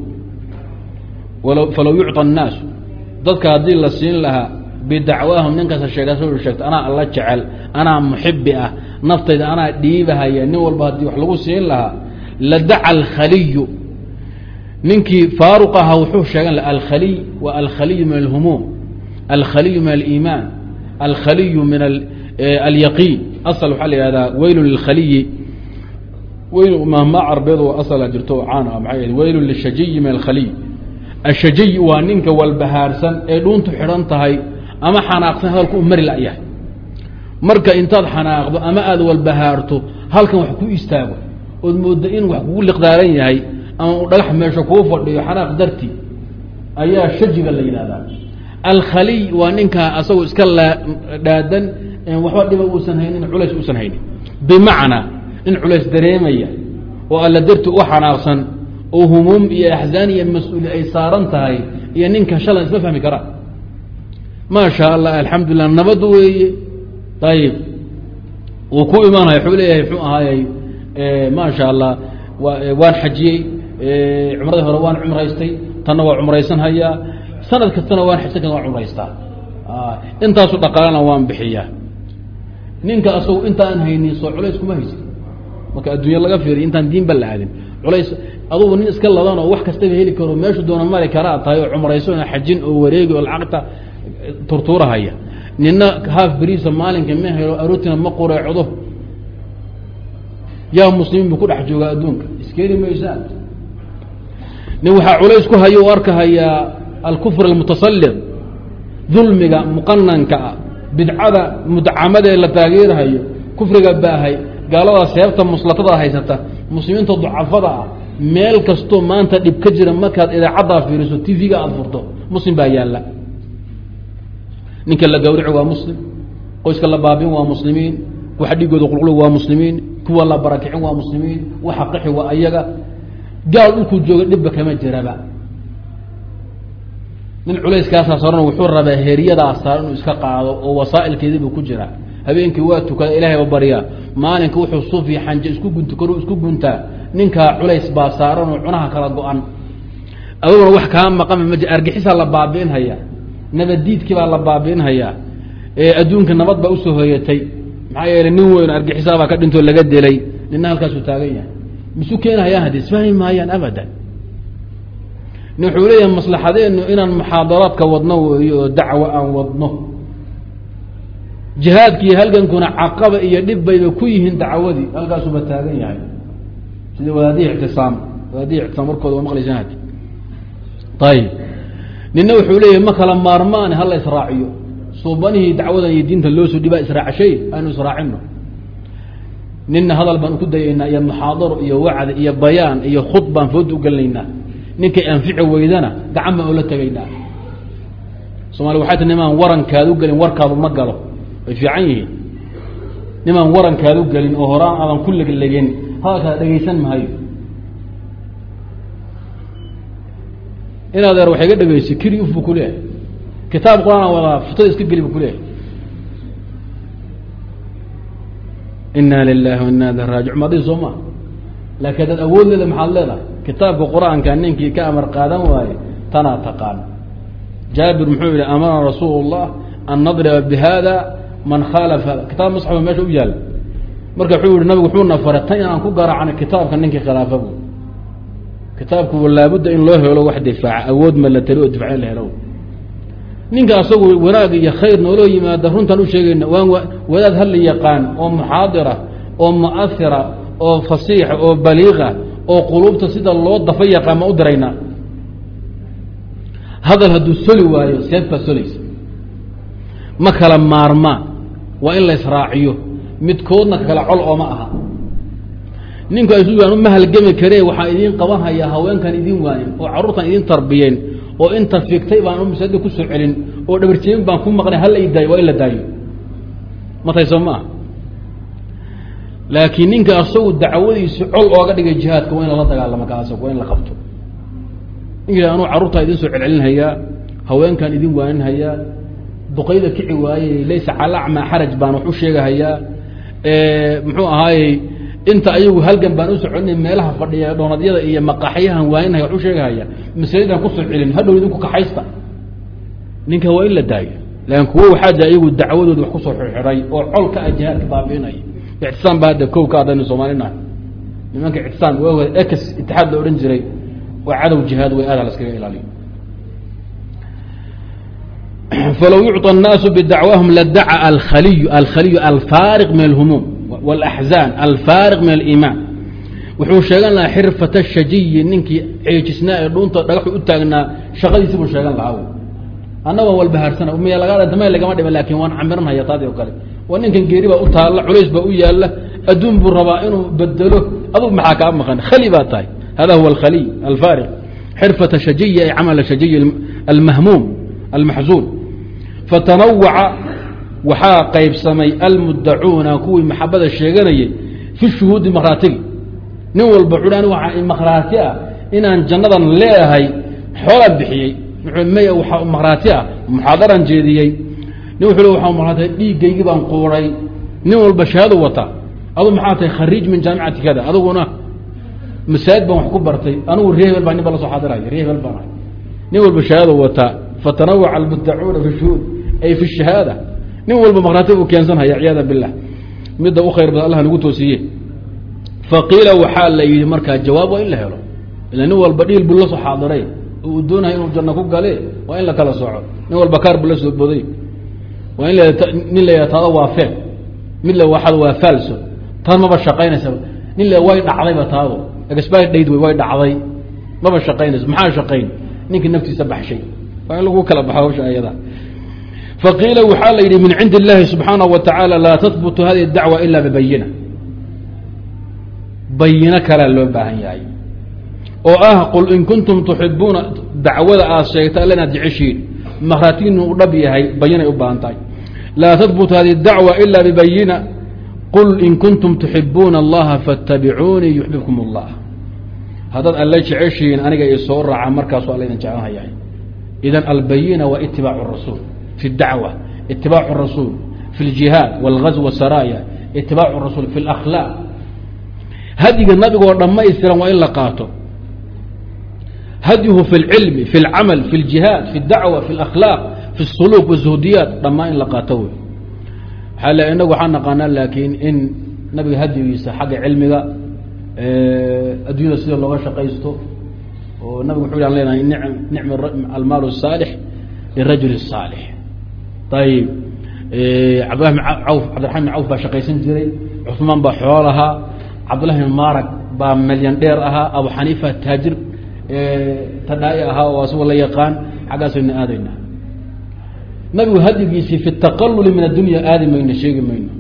falow yucطى الnaasu dadka haddii la siin lahaa bidacwaahum ninkasta sheegasau sheegta anaa alla jecel anaa muxibi ah naftayda anaa dhiibahaya nin walba haddii wax lagu siin lahaa ladaca alkhaliyu ninkii faaruq ahaa wuxuu sheegan laha alkhaliy wa alkhaliyu min alhumuum alkhaliyu min aliimaan alkhaliyu min alyaqiin asal waxaa la yihahdaa weylun lilkhaliyi. Weyl mahmaa carbeedu asala jirto caan ah maxay ahayd weylun lishajiyi min alkhaliy ashajiy waa ninka walbahaarsan ee dhuuntu xidhan tahay ama xanaaqsan hadalku u mari layahay marka intaad xanaaqdo ama aada walbahaarto halkan wax ku istaago ood moodo in wax kugu liqdaaran yahay ama u dhagax meesha kuu fadhiyo xanaaq darti ayaa shajiga la yidhahdaa alkhaliy waa ninkaa asagoo iska dhaadan waxba dhiba uusan haynin culays uusan haynin. Bimacnaa nin culays dareemaya oo alla darti u xanaaqsan oo humuum iyo axzaan iyo mas'uuli ay saaran tahay iyo ninka shalan isma fahmi karaan maa sha allah alxamdulilah nabad weeye. Ayib wuu ku imaanaya wuxuu leeyahay muxuu ahaayey maa sha allah waan xajiyey cumradii hore waan cumraystay tanna waa cumraysan hayaa sanad kastana waan xajsan waan cumraystaa. Intaasu dhaqaalana waan bixiyaa ninka asagu intaan haynin soo culays kuma haysa marka adduunya laga fiiriy intaan diinba la aadin. Culays adugu nin iska ladan oo wax kastaba heli karo meeshu doona mari karaa tahay oo cumrayso xajin oo wareegi oo lacagta turtuurahaya nina haaf beriisa maalinka ma helo aroortina ma qureecdo. Yaa muslimiin buu ku dhex joogaa adduunka. Iskeeni maysaa nin waxaa culays ku hayo u arkahayaa alkufr almutasalid dulmiga muqananka ah bidcada mudcamadee la taageerhayo kufriga baahay gaalada seebta muslatada haysata muslimiinta ducafada ah meel kastoo maanta dhib ka jira markaad idaacaddaa fiiriso tv-ga aada furto muslim baa yaalla. Ninka la gawrici waa muslim qoyska la baabin waa muslimiin waxa dhigooda qulqulu waa muslimiin kuwa la barakicin waa muslimiin waxa qixi waa ayaga. Gaal dhulkuu jooga dhibba kama jiraba nin culayskaasaa saaran wuxuu rabaa heryadaa saaran inuu iska qaado oo wasaa'ilkeedii buu ku jira. Habeenkii waa tukada ilahay ba baryaa maalinka wuxuu suufi xanje isku gunti karo isku guntaa ninkaa culays baa saaran oo cunaha kala go-an. Aduguna wax kaa maqama ma argixisaa la baabi'inhayaa nabaddiidkii baa la baabi'inhayaa adduunka nabad baa u soo hoyatay. Maxaa yeelay nin weyn argixisaabaa ka dhintoo laga delay nina halkaasuu taagan yahay. Misu keenhayaan haddi isfahmi maayaan abadan wuxuu leeyahay maslaxadeenu inaan muxaadaraadka wadno weeyo oo dacwo aan wadno. Jihaadkiiyo halgankuna caqaba iyo dhib bayba ku yihiin dacwadii halkaasuuba taagan yahay. Sida wadaadihi ictisaam wadaadihi ictisaam warkooda waa maqlaysaan hadi ayib nina wuxuu leeyahay ma kala maarmaane hala israaciyo. Suubanihii dacwadan iyo diinta loo soo dhibaa israacshay aanu israacino nina hadal baan ku dayaynaa iyo muxaadaro iyo wacdi iyo bayaan iyo khud baan fooda ugelinaynaa ninkay anfici weydana gacan baan ula tegaynaa. Somaali waxay ta nimaan warankaadu gelin warkaadu ma galo. Way fiican yihiin. Nimaan warankaadu gelin oo horaan aadan ku leglegin hadalkaada dhegaysan mahayo in adeer waxay ga dhegeysa kiri uf bu kuleeyahay kitaab qur'aan wadaa futada iska geli bu kuleeyahay ina lilahi wa ina ilih raajic maadi soo maa laakiin haddaad awood leeda maxaad leedahay kitaabka qur'aanka ninkii ka amar qaadan waaye tanaa taqaan. Jaabir muxuu yihi amarana rasuul اllah an nadriba bihada man khaalafa kitaab musxafa meesha u yaal. Marka wuxuu yihi nabigu wuxuuna faray tan inaan ku garaacno kitaabka ninkii khilaafabu kitaabku laabudda in loo helo wax difaaca awood ma la tali oo difaac in la helo. Ninka asagu wanaag iyo khayr nooloo yimaada runtaan u sheegayna waan wadaad hadla yaqaan oo muxaadira oo mu'ahira oo fasiixa oo baliiqa oo quluubta sida loo dafa yaqaan ma u diraynaa hadal hadduu soli waayo seed baa solaysa. Ma kala maarmaan waa in la israaciyo. Midkoodna kala col ooma aha. Ninku ay sugaan uma halgami karee waxaa idiin qaban hayaa haweenkan idin waanin oo carruurtan idin tarbiyeen oo inta figtay baan masaajida ku soo celin oo dhabarjeemin baan ku maqnay hala i daayo waa in la daayo. Matayso ma ah laakiin ninka asagu dacwadiisi col ooga dhigay jihaadka waa in lala dagaalamo ka waa in la qabto. Ninka anuu carruurtaa idin soo celcelinhayaa haweenkan idin waaninhayaa duqayda kici waaye laysa cala acmaa xaraj baan wax u sheegahayaa muxuu ahaayey inta ayagu halgan baan u soconay meelaha fadhiya dhoonadyada iyo maqaxyahan waaninhaya wax u sheegahaya masaajidaan ku soo celin hadhow idinku kaxaysta ninka waa in la daayo laakin kuwo waxaa jira iyagu dacwadooda wax ku soo xirxiday oo col ka ah jihaadka baabiinaya ictisaam baa hadda kow ka adaynu soomaalinaha nimanka ictisaam waa ex itixaad la odhan jiray waa cadow jihaad way aada la iskaga ilaaliyo falow yucطى الnaasu bidacwaahum ladaca alkhaliy alkhaliy alfaariq min اlhumuum wاlaxzan alfaariq min aliimaan wuxuu sheegan lahaa xirfata shajiyi ninkii ceejisnaa ee dhuunta dhagaxu u taagnaa shaqadiisi buu sheegan lahaa annagoo walbahaarsana miya laga damay lagama dhiman lakin waan camiranhaya taadii o kale waa ninkan geeri baa u taalla culays baa u yaalla adduun buu rabaa inuu bedelo. Adug maxaa kaa maqan? Khali baa tahay. Hada huwa alkhaliy alfaariq. Xirfata shajiyi ay camal shajiyi almahmuum almaxzuun fatanawaca waxaa qaybsamay almudacuuna kuwii maxabada sheeganayay fi shuhuudi makraatigi nin walba wuxu ani waxaa makhraati ah inaan jannadan leeahay xoolaan bixiyey. Maya waxaa makhraati ah muxaadaran jeediyey nin wuxuu waxaa makhraati dhiiggaygii baan quuray. Nin walba shahaado wata. Adu maxaa tahay khariij min jaamicati kada aduguna masaajid baan wax ku bartay. Anigu ree hebel baa nin ba la soo xaadiraya ree hebel baan ahay. Nin walba shahaado wata. Fatanawaca almudacuuna fi shuhuud ay fi shahaada. Nin walba makhraati uu keensanhaya ciyaada bilah midda u khayr badan allah nagu toosiye faqiila waxaa la yidhi markaa jawaab waa in la helo. Ila nin walba dhiil buu la soo xaadiray. Uu doonaya inuu janno ku gale waa in la kala soco nin walba kaar buu la soo boday waa in nin la tado waa fel mid waaad waa falso tan maba shaqaynaysa nin la way dhacdayba taado. Expirdad w way dhacday. Maba shaqaynayso. Maxaa shaqayn? Ninka naftiisa baxshay. Waa in lagu kala baxo hawsha ayada. Faqiila waxaa la yidhi min cindi اllahi subxaana wa tacaala laa tahbutu hadihi dacwa ila bibayina. Bayino kalea loo baahan yahay. Oo ah qul in kuntum tuxibuuna dacwada aad sheegta alla inaad jeceshiin makhraatiinu u dhab yahay bayinay u baahan tahay laa tahbutu hadihi اdacwa ila bibayina qul in kuntum tuxibuuna اllaha faاtabicuunii yuxbibkum اllah haddaad alle jeceshihiin aniga i soo raaca markaasu alla idin jecelhayaa idan albayina waa itibaacu rasuul fi اdacwa itibaacu rasuul fi اljihaad wاlgazw saraya itibaacu rasuul fi اlakhlaaq hadyiga nabigoo dhammaystiran waa in la qaato hadyuhu fi اlcilmi fi اlcamal fi اljihaad fi اdacwa fi اlakhlaaq fi الsuluuk wالzuhdiyaat dhammaan in la qaato wey waxaa le inagu waxaa naqaanaa laakiin in nabiga hadyigiisa xagga cilmiga addunyada sida looga shaqaysto oo nabigu wuxu an lenahay nicmi almaal الsaalix lirajul الsaalix ayib cabdillahi bn awf cabdiraxman bin cawf baa shaqaysan jiray cuثmaan baa xoolahaa cabdullahi bin maarag baa melyan dheer ahaa abu xaniifa taajir tadhaai ahaa oo asagoo la yaqaan xaggaasayna aadayna. Nabigu hadyigiisii fi taqaluli min addunya aadi mayno sheegi mayno.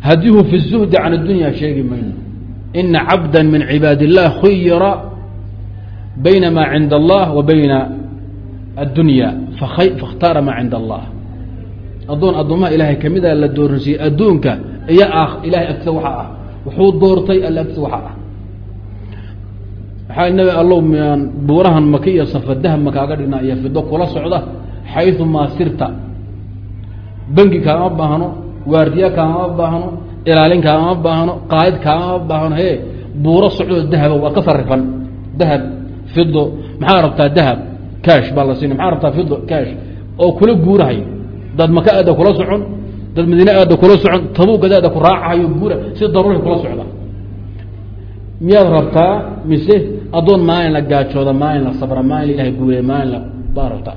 Hadyihu fi zuhdi can addunya sheegi mayno. Ina cabda min cibaad illah khuyira bayna maa cinda allah wa bayna addunya fakhtaara maa cinda allah addoon addoomaha ilaahay kamida ah la dooransiiyey adduunka iyo ah, ilahay agtisa waxa ah. Wuxuu doortay alla agtisa waxa ah waxaa nabi allow miaan buurahan maka iyo safa dahab ma kaaga dhignaa iyo fido kula socda xayثu maa sirta. Bengi kaama baahno waardiya kaama baahno ilaalin kaama baahno qaayid kaama baahno he buuro socdoo dahaba waa ka sarifan dahab fido maxaa rabtaa dahab? Cash baa la siina maxaa rabtaa fido cash. Oo kula guurahayo dad maka aada kula socon dad madiine aada kula socon tabuugad aada ku raacahayo guura si daruuri kula socda miyaad rabtaa? Mise addoon maalin la gaajooda maalin la sabra maalin ilahay guuleya maalin la baa rabtaa?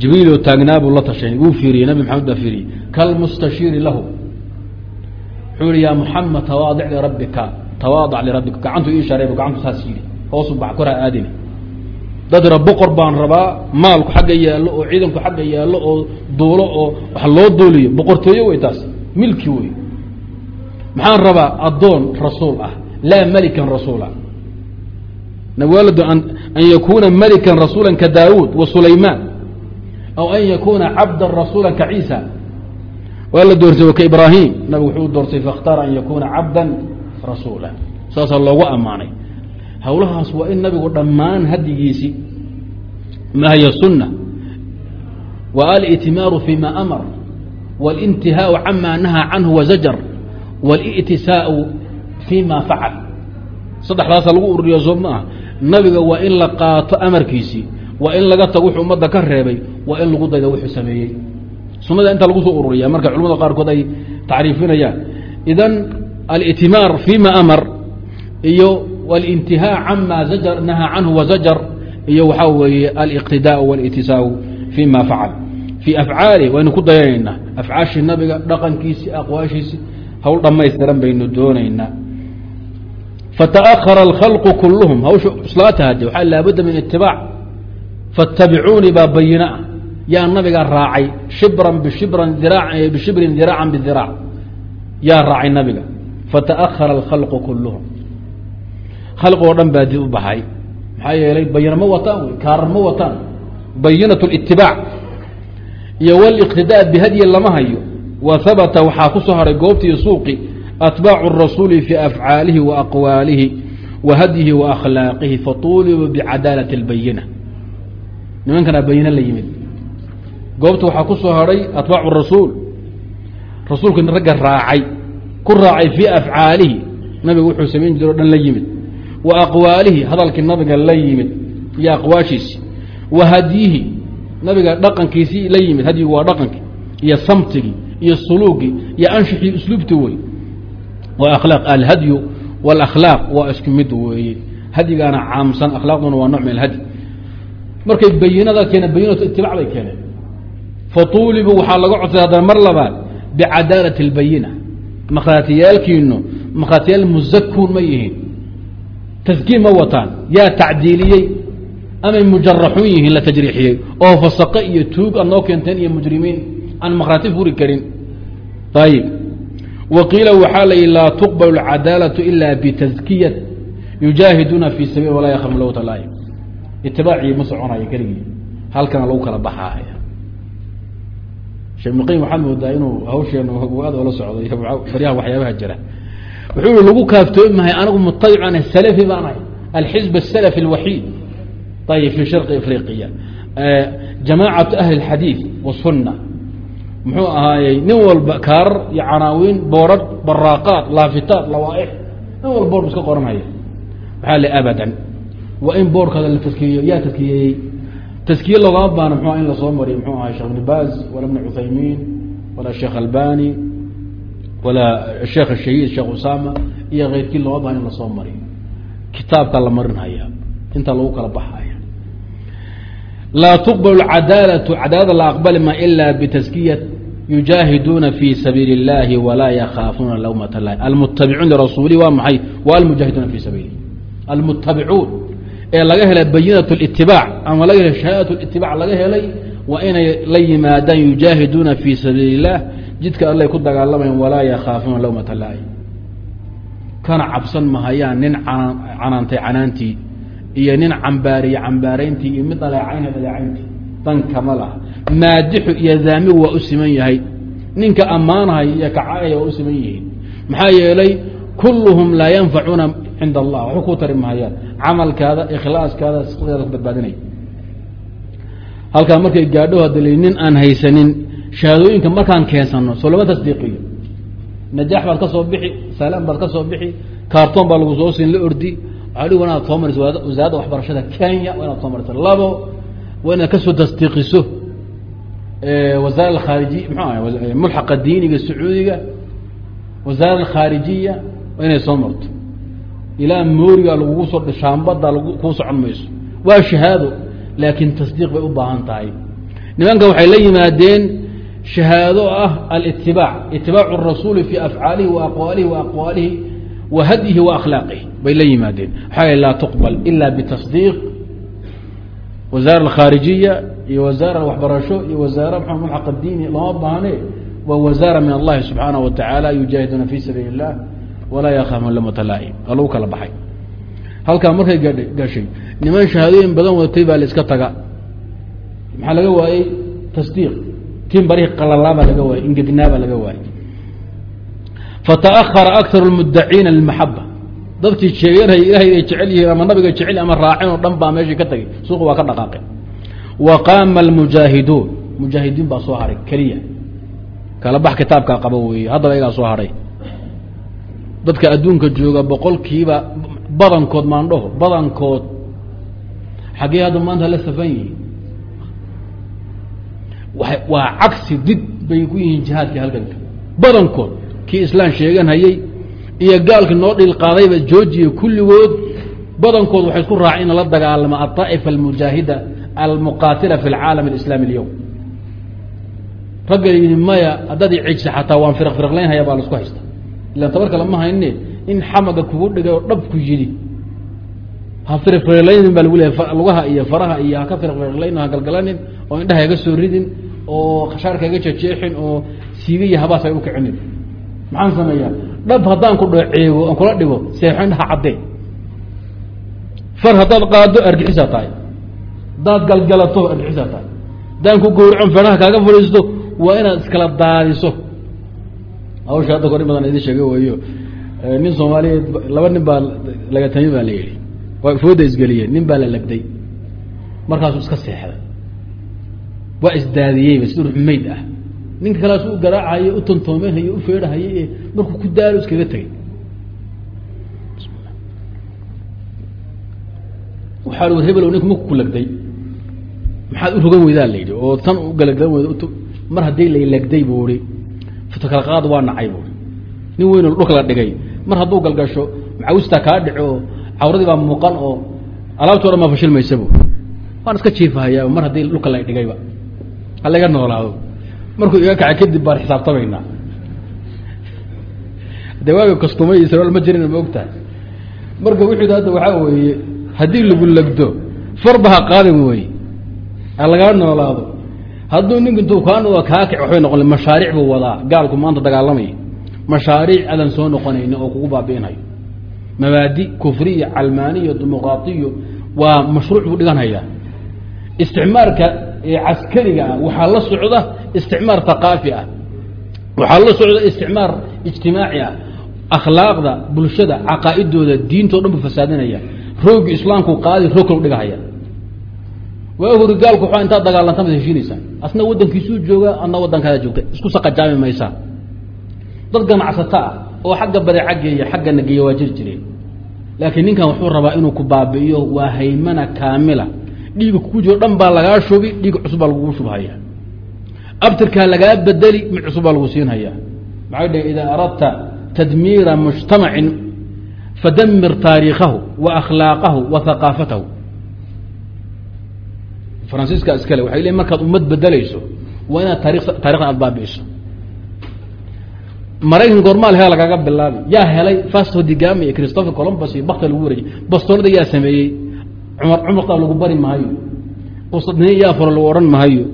Jibriiloo taagnaa buu la tashay wuu fiiriyey nabi maxamed baa fiiriyey kalmustashiiri lahu. Wuxuu yihi yaa muxamed tawaadic lirabbika tawaadac lirabbika gacantu ii shareebo gacantu saas yidhi hoosu bax koraa aadini. Dad ra baan rabaa maalku xagga yaallo oo ciidanku xagga yaallo oo duulo oo wax loo duuliyo boqortooyo wey taas milki wey maxaan rabaa addoon rasuul ah laa melikan rasuula nawaaladu an yakuuna melikan rasuula ka daawuud wa sulaymaan aw an yakuuna cabdan rasuula ka ciisa waa la doorsay ka ibraahim nabigu wuxuu doorsay faاkhtaara an yakuuna cabda rasuula saasaa loogu ammaanay hawlahaas waa in nabigu dhammaan hadigiisi mahya sunna wa alitimaaru fi ma amar wاlintihaau cama nahaa canhu wazajar wاlitisaau fi ma facal saddexdaasa lagu ururiya soo ma aha. Nabiga waa in la qaato amarkiisii waa in laga tago wuxuu ummadda ka reebay waa in lagu dayda wuxuu sameeyey. Sunada inta lagu soo ururiya marka culamada qaarkood ay tacriifinayaan. Idan alitimaar fi ma amar iyo alintihaa cama nahaa canhu wazajar iyo waxaa weeye aliqtidaau walitisaau fi ma facal fii afcaali waynu ku dayanaynaa afcaashii nabiga dhaqankiisi aqwaashiisi hawl dhammaystiran baynu doonaynaa fata'ahara alkhalqu kulluhum hawsha cuslaata hade waxaa laabudda min itibaac fattabicuunii baa bayina ah yaa nabiga raacay shibran bishibran bishibrin diraacan bidiraac yaa raacay nabiga fata'ahara alkhalqu kulluhum khalqigoo dhan baa dib u baxay maxaa yeelay bayina ma wataan wey kaarar ma wataan bayinat litibaac iyo waliqtidaa bihadyi lama hayo wa habata waxaa ku soo haray goobtii suuqi atbaacu rasuuli fii afcaalihi wa aqwaalihi wa hadyihi wa akhlaaqihi fatuulibuu bicadaalati la yimid goobta waxaa ku soo haray atbaacu rasuul rasuulka ragga raacay ku raacay fii afcaalihi nabiga wuxuu samayn jiro dhan la yimid wa aqwaalihi hadalkii nabiga la yimid iyo aqwaashiisi wa hadyihi nabiga dhaqankiisii la yimid hadyigu waa dhaqankii iyo samtigii iyo suluugii iyo anshixii usluubtii wey akhlaaq alhadyu wاlakhlaaq waa isku mid weeye. Hadyigaana caamsan akhlaaqduna waa nooc min alhadyi. Markay bayinada keeneen bayinatu itibac bay keeneen. Fatuulibu waxaa laga codsaday haddana mar labaad bicadaalati اlbayina makhaatiyaalkiinu makhaatiyaal muzakuun ma yihiin. Taskiin ma wataan. Yaa tacdiiliyey amay mujaraxuun yihiin la tajriixiyey. Oo fasaqe iyo tuug aad keenteen iyo mujrimiin aan makhraati furi karin. Ayib wa qiila waxaa la yihi laa tuqbal اcadaalatu ila bitaskiyat yujaahiduuna fi sabil walaa yakhafu lowta laayim itibaacii ma soconayo keligii halkana lagu kala baxaaya shekh ibn qayim waxaad moodaa inuu hawsheen aad ola socday baryaha waxyaabaha jira wuxuu i lagu kaaftoomi mahay anigu mutabican salafi baan ahay alxizb الsalafi اlwaxiid ayb fi sharqi afriqiya jamaacatu ahli اlxadiid wasunna muxuu ahaayey nin walba kaarar iyo canaawiin boorad baraaqaad laafitaad lawaaix. Nin walba boor iska qoranhaya maxaa le abadan. Waa in boorkaada la taskiyeyo yaa taskiyeeyey taskiye loogama baana mxu in la soo mariyo. Mxuu ahay shekh ibn baaz wala ibn cuthaymiin wala sheekh albani wala sheekh shahiid sheekh usama iyo keyrkii looma baana in la soo mariyo. Kitaabka la marinhaya intaa lagu kala baxaya. Laa tuqbal cadaalatu cadaalada la aqbali ma ila bitaskiyat yujaahiduuna fi sabiili اllahi walaa yakaafuuna lawmat lahi almutabicuun lirasuuli waa maxay wa almujaahiduuna fi sabiili almutabicuun ee laga helay bayinat اlitibaac ama laga helay shahaadat اlitibaac laga helay waa inay la yimaadaan yujaahiduuna fi sabiili اllah jidka allay ku dagaalamayan walaa yakaafuuna lawmata lahi kana cabsan mahayaan nin canaantay canaantii iyo nin cambaariye cambaarayntii iyo mid dhaleecayna dhaleecayntii dan kama laha maadixu iyo daamigu waa u siman yahay. Ninka ammaanahay iyo kacaya waa u siman yihiin maxaa yeelay kulluhum laa yanfacuuna cinda allah. Waxba kuu tari mahayaan camalkaada ikhlaaskaada sidaada ku badbaadinay. Halkaa markay gaadho hadal nin aan haysanin shahaadooyinka markaan keensano soo tasdiiqiyo. Najaax baad ka soo bixi salaan baad ka soo bixi kaartoon baa lagu soo siin la ordi. Waaa wa inaad soo mariso wasaaradda waxbarashada kenya waa inaad soo mariso labo waa inaad ka soo tasdiiqiso wasaara alkhaarijiya mxuu aha mulxaqa diiniga sacuudiga wasaara alkhaarijiya inay soo marto. Ilaa mooriga lagugu soo shaambada lag kuu socon mayso. Waa shahaado laakiin tasdiiq bay u baahan tahay. Nimanka waxay la yimaadeen shahaado ah alitibaac itibaacu rasuuli fi afcaalihi wa aqwaalihi wa aqwaalihi wa hadyihi wa akhlaaqihi bay la yimaadeen. Waxaa laa tuqbal ila bitasdiiq wasaara khaarijiya iyo wasaara waxbarasho iyo wasaare m mulaq diini lama baahne waa wasaara min allahi subxaana wa tacaala yujaahiduna sabiili اllah walaa yakhaafuuna lamatalaaim waa lagu kala baxay. Halkaa markay gashay niman shahaadooyin badan wadatay baa la taga maxaa laga waayey? Tasdiiq. Tin barihii qalalabaa laga waayey ingegnaabaa laga waayey. Fataakhara akar mudaciina lmaxaba dadkii sheeganaya ilahay ay jecel yihiin ama nabiga jecel ama raacin oo dhan baa meeshii ka tagay. Suuqa waa ka dhaqaaqeen wa qaama almujaahiduun. Mujaahidiin baa soo haray keliya. Kala bax kitaabkaa qaba weeye haddaba igaa soo haray. Dadka adduunka jooga boqolkiiba badankood maandhaho badankood. Xaggee hadda maanta la safan yihiin. Waa cagsi did bay ku yihiin jihaadka halganka badankood kii islaan sheegan hayay iyo gaalkii noo dhil qaadayba joojiya kulligood badankood waxay isku raaceen in la dagaalamo aلطaa'ifa almujaahida almuqaatila fi اlcaalam اlislaami اlyowm ragga yidhi maya haddaad cijsa xataa waan firq firqlaynhaya baa la isku haysta ilan tabar kale ma hayne in xamaga kugu dhigay oo dhab ku yidhi ha firqfirqlaynin baa lagu leeyahy lugaha iyo faraha iyo haka firqfirqlaynin ha galgalanin oo indhaha haga soo ridin oo khashaarka haga jejeexin oo siiga iyo habaas hay u kicinin maxaan sameeyaa Dhab haddaan ku dhoceego aan kula dhigo seexo indhaha caddee far haddaad qaado argixisaa tahay. Haddaad galgalato argixisaa tahay. Haddaan ku gowracon feraha kaaga fadhiisto waa inaad iskala daadiso. Hawsha hadda kor in badan idin sheega weeyo nin soomaaliyeed laba nin baa laga tami baa la yihi waa fooda isgeliyeen nin baa la labday markaasuu iska seexday. Waa isdaadiyeyba sida rux mayd ah ninka kalaas u garaacayo u tontoomeynhayo u feedhahayo ee markuu ku daalo iskaga tegay waxaa war hebel ninku maku kulagday. Maxaad u rogan weydaa la yidhi oo tan u galagdan weyda mar haddii laylagday buu i futokalaqaad waa nacay buui nin weyn dhulka la dhigay mar hadduu galgasho macawistaa kaa dhico oo cawradii baa muuqan oo alaabto dhan baa fashilmaysa bu waan iska jiifahayaa mar haddii dhulka la dhigayba halaga noolaado markuu iga kaca kadib baan xisaabtamaynaa. De waaga kastumay iyo sarwaal ma jirin ma ogtahay. Marka wuxuu hadda waxaa weeye haddii lagu legdo farba ha qaadin wey ha lagaa noolaado. Hadduu nink intuu kaa noqdo kaa waxbay noqon mashaariic buu wadaa gaalku maanta dagaalamaya mashaariic adan soo noqonayni oo kugu baabi'inhayo mabaadi kufriya calmaaniya dimuqraatiyo waa mashruuc buu dhiganhayaa isticmaarka caskariga ah waxaa la socda isticmaar haqaafi ah. Waxaa la socda isticmaar ijtimaaci ah. Akhlaaqda bulshada caqaa'idooda diintao dhan buu fasaadinaya. Roogi islaamku qaadi roog kal dhigahaya. Waa hori gaalku waa intaad dagaalanta mad heshiinaysaa asna waddankiisuu jooga adna waddankaada joogta. Isku saqajaami maysaa dad ganacsata ah oo xagga badeeca geeya xaggana geeya waa jiri jireen. Laakiin ninkan wuxuu rabaa inuu ku baabi'iyo waa haymana kaamila dhiiga kugu jiro dhan baa lagaa shubi dhiig cusub baa lagugu shubhaya abtirkaa lagaa bedeli mid cusub baa lagu siinhayaa maxay dhaheen idaa aradta tadmiira mujtamacin fadamir taariikhahu wa akhlaaqahu wa haqaafatahu faransiiska iskale waxay leeyiin markaad ummad bedelayso waa inaad taari aad baabi'iso. Maraykan goormaal hela lagaga bilaabi yaa helay fasto digama iyo christopher columbus iyo bakta lagu wareejay bastoolada yaa sameeyey cumar cumar taa lagu bari maayo. Qustadniya yaa fura lagu odhan maayo.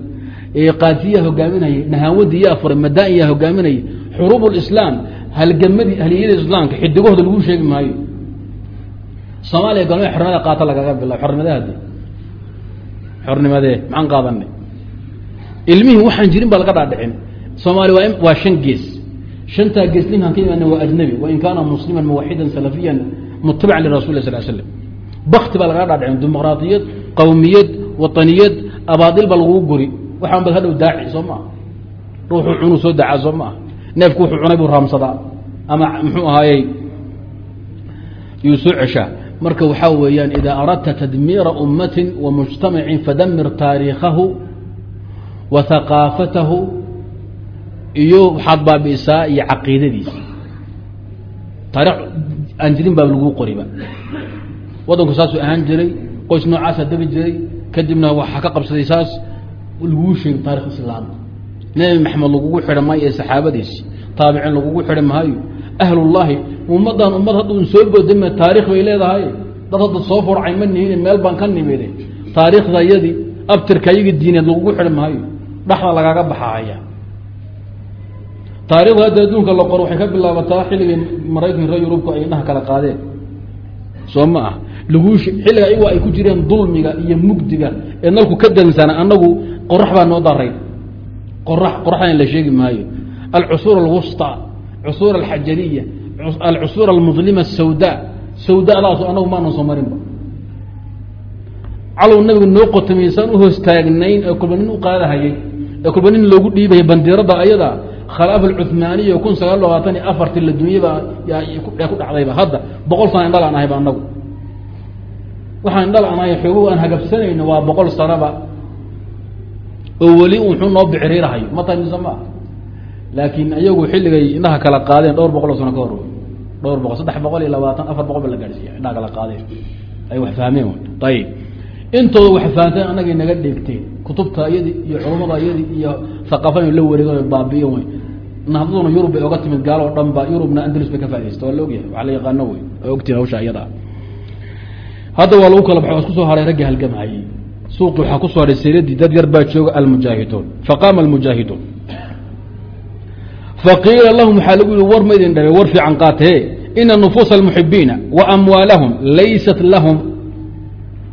Qaadiyaa hogaaminayay nahaawadi yaa furay madaan yaa hogaaminayay xuruub halgamadii haliyada islaamka xidigahooda lagu sheegi maayo. Soomaaliya galmada xornimada qaata lagaga bilaab xornimadahadi xornimadee maxaan qaadanay ilmihii waxaan jirin baa laga dhaadhicin. Soomaaliya waa waa shan gees. Shantaa gees ninkaan ka imaana waa ajnabi. Wain kaana musliman muwaxidan salafiyan mutabican lirasul lah sal slam bakti baa lagaga dhaadhicin dimuqraatiyad qawmiyad waطaniyad abaadil baa lagugu guri. Waxaan bad hadhow daaci soo maa ruuxuu cunuu soo dacaa soo maa neefku wuxuu cunay buu raamsadaa. Ama muxuu ahaayey? Yuu soo marka waxaa weeyaan idaa aradta tadmiira ummatin wa mujtamacin fadamir taariikhahu wa haqaafatahu iyo waxaad baabi'isaa iyo caqiidadiisa. Taarikh aan jirin baa laguu qoriba waddanku saasuu ahaan jiray qoys noocaasaa degi jiray kadibna waxaa ka qabsaday saas laguu sheegi taarikh islaam. Nebi maxamed lagugu xidha maayo ee saxaabadiisi taabiciin lagugu xidha maayo ahlullaahi ummaddan ummad haddun soo boodama taarikh bay leedahay? Dad hadda soo forcay ma nihin meel baan ka nimide. Taariikhda yadii abtirka yagii diineed lagugu xidhi maayo dhaxda lagaaga baxaaya. Taarikhda hadda adduunka la qoro waxay ka bilaabataa xilligii maraykanka yurubku ay indhaha kala qaadeen. Soo ma ah xilliga ayagu ay ku jireen dulmiga iyo mugdiga ee nalku ka dansana annagu qorax baa noo daray qorax qoraxdan la sheegi maayo. Alcusuur alwusطى cusuur alxajariya alcusuur almudlima asawda sawdadaas anagu maanan soo marinba. Calow nabiga noo qotamaysan u hostaagnayn ee kulba u qaadahayay ee kulba nin loogu dhiibaya bandiirada ayada khilaafa alcuhmaaniya kun sagaal labaatan iyo afartii la dunyaba ee ku dhacdayba. Hadda boqol sana indhal aan ahayba anagu waxaan indhal aan ahay xoogo aan hagabsanayno waa boqol sanaba oo weli wuxuu noo biciriirahayo ma tahay mise maa laakiin iyagu xilligay indhaha kala qaadeen dhowr boqol oo sano ka hor dhowr boqol saddex boqol iyo labaatan afar boqol ba la gaadhsiiya indhaha kala qaadeen. Ay wax fahmeen ayib intooda wax fahanteen annagay naga dheegteen kutubta iyadi iyo culummada iyadi iyo haqaafan la wareego baabiyen wey. Nahdaduna yurub bay oga timid gaalo o dhan ba yurubna andalus bay ka faa'idaysta waa la ogyahay waxa la yaqaano wey. Ogtiin hawsha iyada hadda waa lagu kala baxay waa isku soo haray raggii halgamahayey suuqi waxaa ku soo haray siradii dad yar baa jooga almujaahiduun faqaama almujaahiduun faqiila lahum waxaa lagu yihi war ma dhabe war fiican qaatee. Ina nufuusa almuxibiina wa amwaalahum laysat lahum.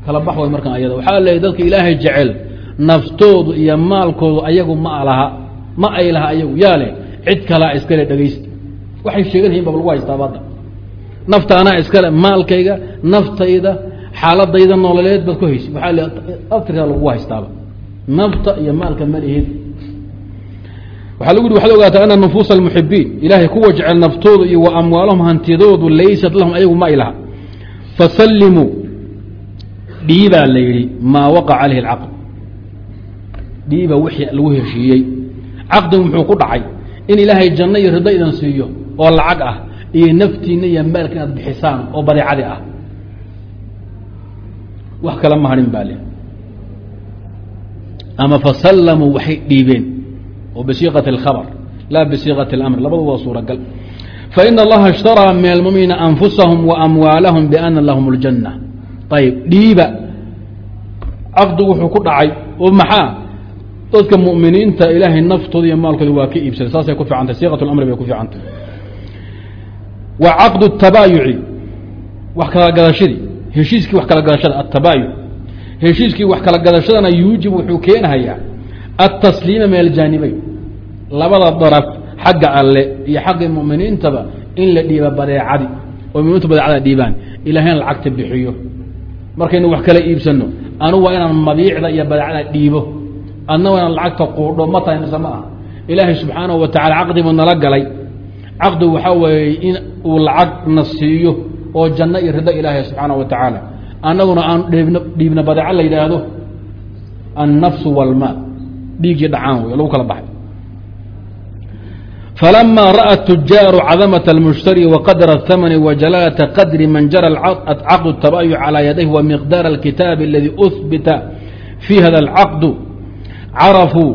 Kala bax way markaan ayada. Waxaa leeyahy dadka ilaahay jecel naftoodu iyo maalkoodu ayagu ma laha ma ay laha ayagu yaa leh. Cid kalaa iskale dhegaysta waxay sheeganayiin baba lagu haystaaba hadda nafta anaa iskale maalkayga naftayda xaaladayda nololeed baad ku haysa waxaa le aftirkaa lagu haystaaba. Nafta iyo maalka maliheed waxaa lagu yhi waxad ogaataa ana nufuusa almuxibiin ilaahay kuwa jecel naftoodu iyo wa amwaalahum hantidoodu laysat lahum ayagu ma ay laha fasallimuu dhiibaa la yidhi maa waqaca caleyhi alcaqd. Dhiiba wixii lagu heshiiyey. Caqdigu muxuu ku dhacay. In ilaahay janno iyo rido idan siiyo oo lacag ah iyo naftiina iyo maalka inaad bixisaan oo badeecadi ah wax kala ma harin baa le ama fasallamuu waxay dhiibeen oo bisiiqati اlkhabr laa bisiiqati اlamr labadu waa suuragal faina allaha ishtaraa min almuminiina anfusahum wa amwaalahum biana lahum اljanna ayib dhiiba caqdigu wuxuu ku dhacay oo maxaa dadka muminiinta ilaahay naftooda iyo maalkooda waa ka iibsaday saasay ku fiicantay siiqat lamri bay ku fiicantay wa caqdu tabaayuci wax kala gadashadii heshiiskii wax kala gadashada atabaayuc heshiiskii wax kala gadashadana yuujib wuxuu keenahayaa atasliima min aljaanibeyn labada daraf xagga alle iyo xagga muminiintaba in la dhiiba badeecadi. Oo muminiintu badeecada dhiibaan. Ilahayna lacagta bixiyo. Markaynu wax kala iibsano anugu waa inaan mabiicda iyo badeecada dhiibo. Adna waa inaan lacagta quudho ma tahay mise ma ah ilaahay subxaanahu wa tacala caqdibu nala galay. Caqdigu waxaa weeye in uu lacag na siiyo oo janno iyo rido ilaahay subxaana wa tacaala. Annaguna aanu dhiibn dhiibna badeeco la yidhaahdo annafsu walmaal dhiiggii dhacaan wey lagu kala baxay. Falama ra'at tujaaru cadamata almushtari waqadra اhamani wajalata qadri man jara caqdu tabayuc calaa yadayh wa miqdaar alkitaabi aladi uhbita fii hada alcaqdu carafuu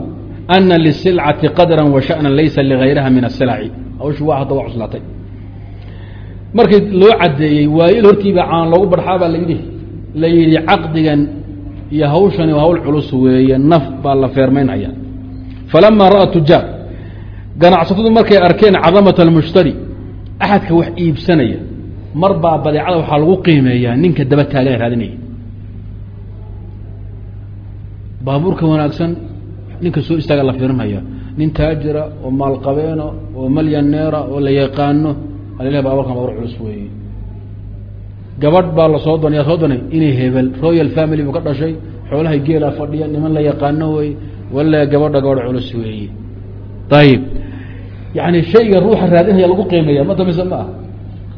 ana lisilcati qadra wa shaأna laysa ligayraha min asilci hawshu waa hadda waa cuslaatay markii loo cadeeyey waayil hortiiba caan loogu barxaabaa layidhi la yidhi caqdigan iyo hawshani hawl culus weeye naf baa la feermaynaya. Falamaa ra'a tujaar ganacsatadu markay arkeen cadamata almushtari axadka wax iibsanaya mar baa badeecada waxaa lagu qiimeeyaa ninka daba taagan raadinaya. Baabuurka wanaagsan ninka soo istaaga la fiirinaya nin taajira oo maalqabeena oo malyaneera oo la yaqaano alilh baaburkan baabur culus weeye. Gabadh baa la soo doonaya soo doonay inay hebel. Royal family buu ka dhashay xoolahay geelaa fadhiya niman la yaqaano wey wala gabadha gabadh culus weeye. Ayib yani shayga ruuxa raadinaya lagu qiimeeya mata mise ma ah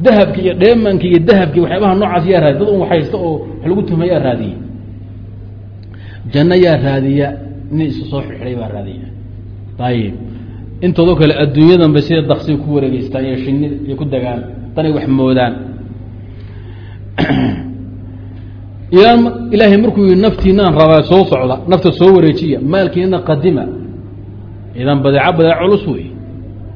dahabki iyo dheemanki iyo dahabki waxyaabaha noocaas yaa raadiy dad un haysta oo wax lagu tuhma yaa raadiyey janno yaa raadiya nin isu soo xidxiday baa raadiya. Ayib intoodoo kale adduunyadanba sida daksiga ku wareegeystaan iyo shinida iyo ku dagaan danay wax moodaan. [clears throat] Ilaahay markuu yihi naftiinaan rabaa soo socda nafta soo wareejiya maalkiinana qadima. Idan badeeco badeeco culus wey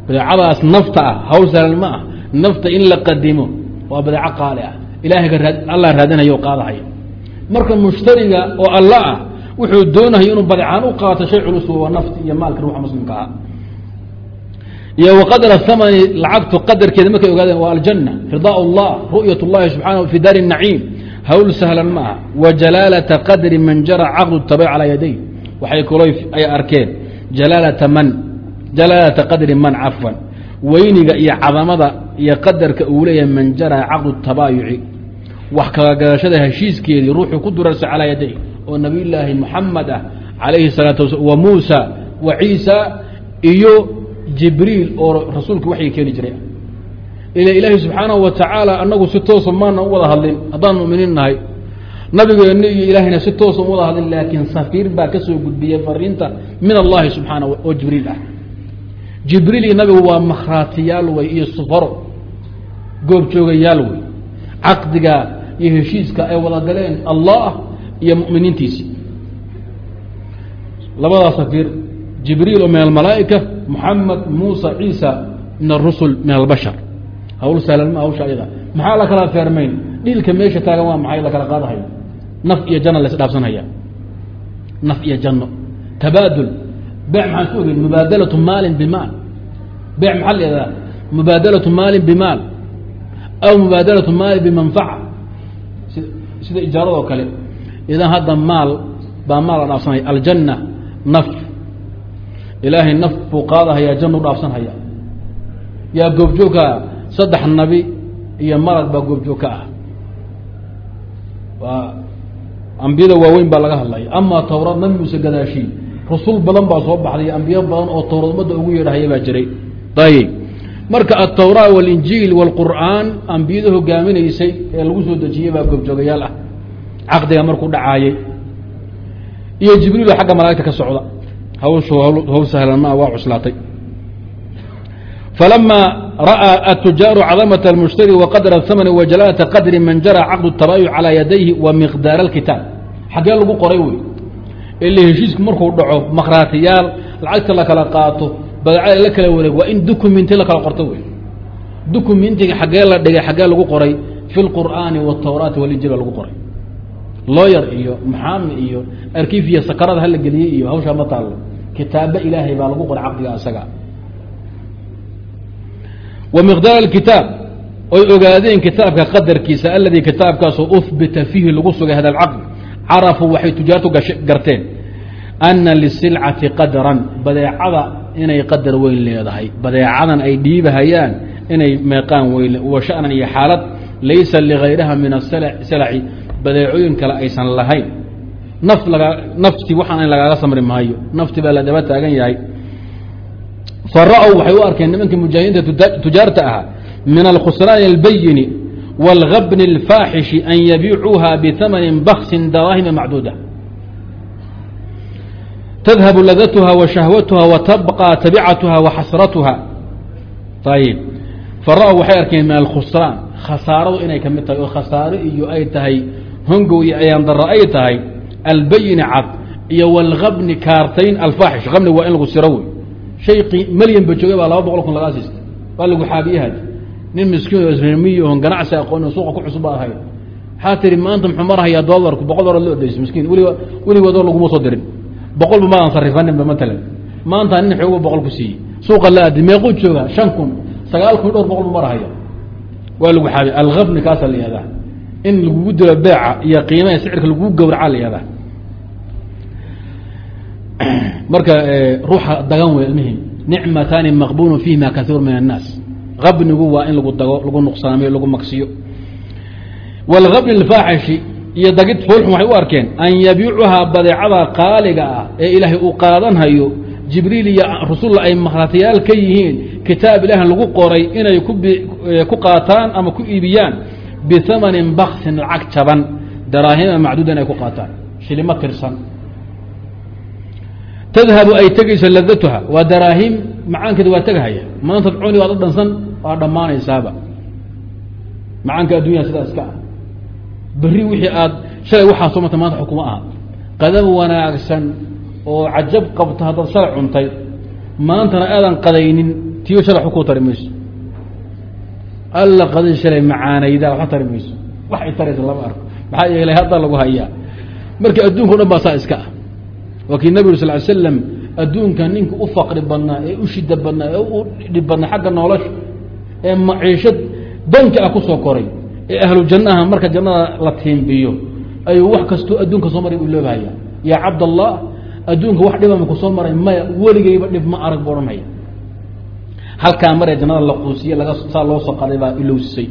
badeecadaas nafta ah hawl sahlan ma ah. Nafta in la qadimo waa badeeco qaali ah. Ilaahay allah raadinaya o qaadahaya marka mushtariga oo alla ah wuxuu doonahay inuu badeecaan u qaato shay culus waa nafti iyo maalka ruuxa muslimka ah iyo waqadra hamani lacagtu qadarkeeda markay ogaadeen waa aljanna ridaa اllah ru'yat اllahi subxaanahu fi daari الnaciim hawl sahlan ma aha wa jalaalata qadri man jara caqdu tabic calaa yaday waxay kaloo ay arkeen jalaalata man jalaalata qadri man cafwan weyniga iyo cadamada iyo qadarka uu leeyahay man jara caqdu tabaayuci wax kagagadashada heshiiskeedii ruuxuu ku durarsa calaa yaday oo nabiy llaahi muxamed ah calayhi salaatu wasala wa muusa wa ciisa iyo jibriil oo rasuulka waxyi keeni jiray ila ilaahi subxaanahu wa tacaala anagu si toosa maana u wada hadlin haddaan muminiin nahay. Nabigeenna iyo ilaahayna si toosa u wada hadlin laakiin safiir baa ka soo gudbiyey fariinta min allahi subxaanahu oo jibriil ah. Jibriil iyo nabigu waa makhraatiyaal wey iyo sufaro goobjoogayaal wey caqdiga iyo heshiiska ay wada galeen allah iyo muminiintiisii labadaa safiir jibriil min almalaa'ika muxamed muusa ciisa min arusul min albashar hawl sahlan ma hawsha ayada. Maxaa la kala feermayn? Dhiilka meesha taagan waa maxay? La kala qaadahaya naf iyo janno la isdhaafsanhaya naf iyo janno. Tabaadul. Beec maxaan ku ogeyn mubaadalatu maalin bimaal. Beec maxaa la ihahdaa mubaadalatu maalin bimaal. Aw mubaadalatu maalin bimanfaca. Sida ijaaradoo kale. Idan hadda maal baa maal la dhaafsanaya. Aljanna naf ilaahay naf buu qaadahaya janna u dhaafsanhaya. Yaa goobjoogka saddex nabi iyo malag baa goobjoog ka ah. Waa ambiyada waaweyn baa laga hadlaya ama towraad nabi muuse gadaashii rasul badan baa soo baxday ambiyo badan oo towraad ummadda ugu yeedhahaya baa jiray. Ayib marka altawraa walinjiil wاlqur'aan ambiyada hogaaminaysay ee lagu soo dejiyey baa goobjoogayaal ah. Caqdiga markuu dhacaayey iyo jibriil oo xagga malaa'igta ka socda hawshu hawl sahlan maa waa cuslaatay falama ra'aa atujaaru cadamaة اlmushtari waqadra اhamn wajalaalata qadri man jara caqdu tabaayuc calىa yadayhi wa miqdaar اlkitaab xaggee lagu qoray wey ila heshiisku markuu dhaco makhraatiyaal lacagta la kala qaato badeecada la kala wareeg waa in dukumenti la kala qorto wey dukumentiga xaggee la dhigay xaggee lagu qoray fi اlqur'aani wالtawraati walinjil baa lagu qoray looyar iyo maxaami iyo arkiif iyo sakarada hala geliyey iyo hawshaa ma taallo. Kitaabo ilaahay baa lagu qoray caqdiga isaga wa miqdaar اkitaab oy ogaadeen kitaabka qadarkiisa aladii kitaabkaasoo uhbita fiihi lagu sugay hada اlcaqd carafuu waxay tujaartu garteen ana lisilcati qadran badeecada inay qadar weyn leedahay. Badeecadan ay dhiibahayaan inay meeqaan weyn wa sha'nan iyo xaalad laysa ligayraha min asalaci badeecooyin kale aysan lahayn naf laga nafti waxaan in lagaaga samri maayo nafti baa la daba taagan yahay fara'w waxay u arkeen nimankii mujaahidiinta tujaarta ahaa min alkhusraan اlbayini wاlgabni اlfaaxishi an yabiicuuha bihamani baksin daraahima macduuda tadhabu ladatuha wa shahwatuha wa tabqى tabicatuha wa xasratuha ayib fara'w waxay arkeen min alkhusraan khasaaradu inay ka mid tahay oo khasaaro iyo ay tahay hongow iyo ayaandaro ay tahay albayini cad iyo wاlgabni kaartayn alfaaxish. Abni waa in lagu siro wey shay malyan ba joogay baa laba boqol kun lagaa siistay. Waa lagu xaabiyaha nin miskiin oo isrmiy oon ganacsi aqoon suuqa ku cusub baa ahay waxaa tiri maanta muxuu marhayaa dolarku boqol dolar loo odeyso miskiin. Weliba weligoodoo laguma soo dirin. Boqolba maadan sarifaninba matalan maanta nin xoogo boqol ku siiyey. Suuqa la aadi meequu jooga shan kun. Sagaal kun dhowr boqol bu marhaya waa lagu xaabiya algabni kaasaa la in lagugu dilo beeca iyo qiimaha sicirka lagugu gawraca la yihahdaa [clears throat] marka ruuxa dagan wey ilmihim nicmatani maqbunu fiihima kaiiru min الnaas abnigu waa in lagu dago lagu nuqsaamiyo lagu magsiyo wاlgabni اlfaaxishi iyo dagid foolxun waxay u arkeen an yabiicuhaa badeecada qaaliga ah ee ilaahay uu qaadanhayo jibriil iyo rasulla ay makhraatiyaal ka yihiin kitaab ilaahan lagu qoray inay ku qaataan ama ku iibiyaan biamanin baksin lacag jaban daraahima macduuda inay ku qaataan shilimo tirsan tadhabu ay tegayso ladatuha waa daraahim macaankeeda waa tegahaya maanta cuni waad u dhansan waa dhammaanaysaaba macaanka addunya sidaa iska ah berri wixii aad shalay waxaa soo marta maanta xukuma aha qadab wanaagsan oo cajab qabta haddaad shalay cuntay maantana aadan qadaynin tiyo shalay xukuu tari mayso alla qaday shalay macaanayda waxba tari mayso. Wax ay taraysa lama arko. Maxaa yeelay hadda lagu hayaa. Marka adduunka o dhan baa saa iska ah. Waa kii nabig sal ly slam adduunka ninka u faqri badnaa ee u shida badnaa ee u dhib badnaa xagga nolosha ee maciishad danka ah ku soo koray ee ahlu jannaha marka jannada la tiimbiyo ayuu wax kastoo adduunka soo maray u loobahaya yaa cabdallah adduunka wax dhibama ku soo maray maya weligayba dhib ma arag bu odhanaya halkaa maree jannada la quusiye laga saa loo soo qaday baa ilowsisay.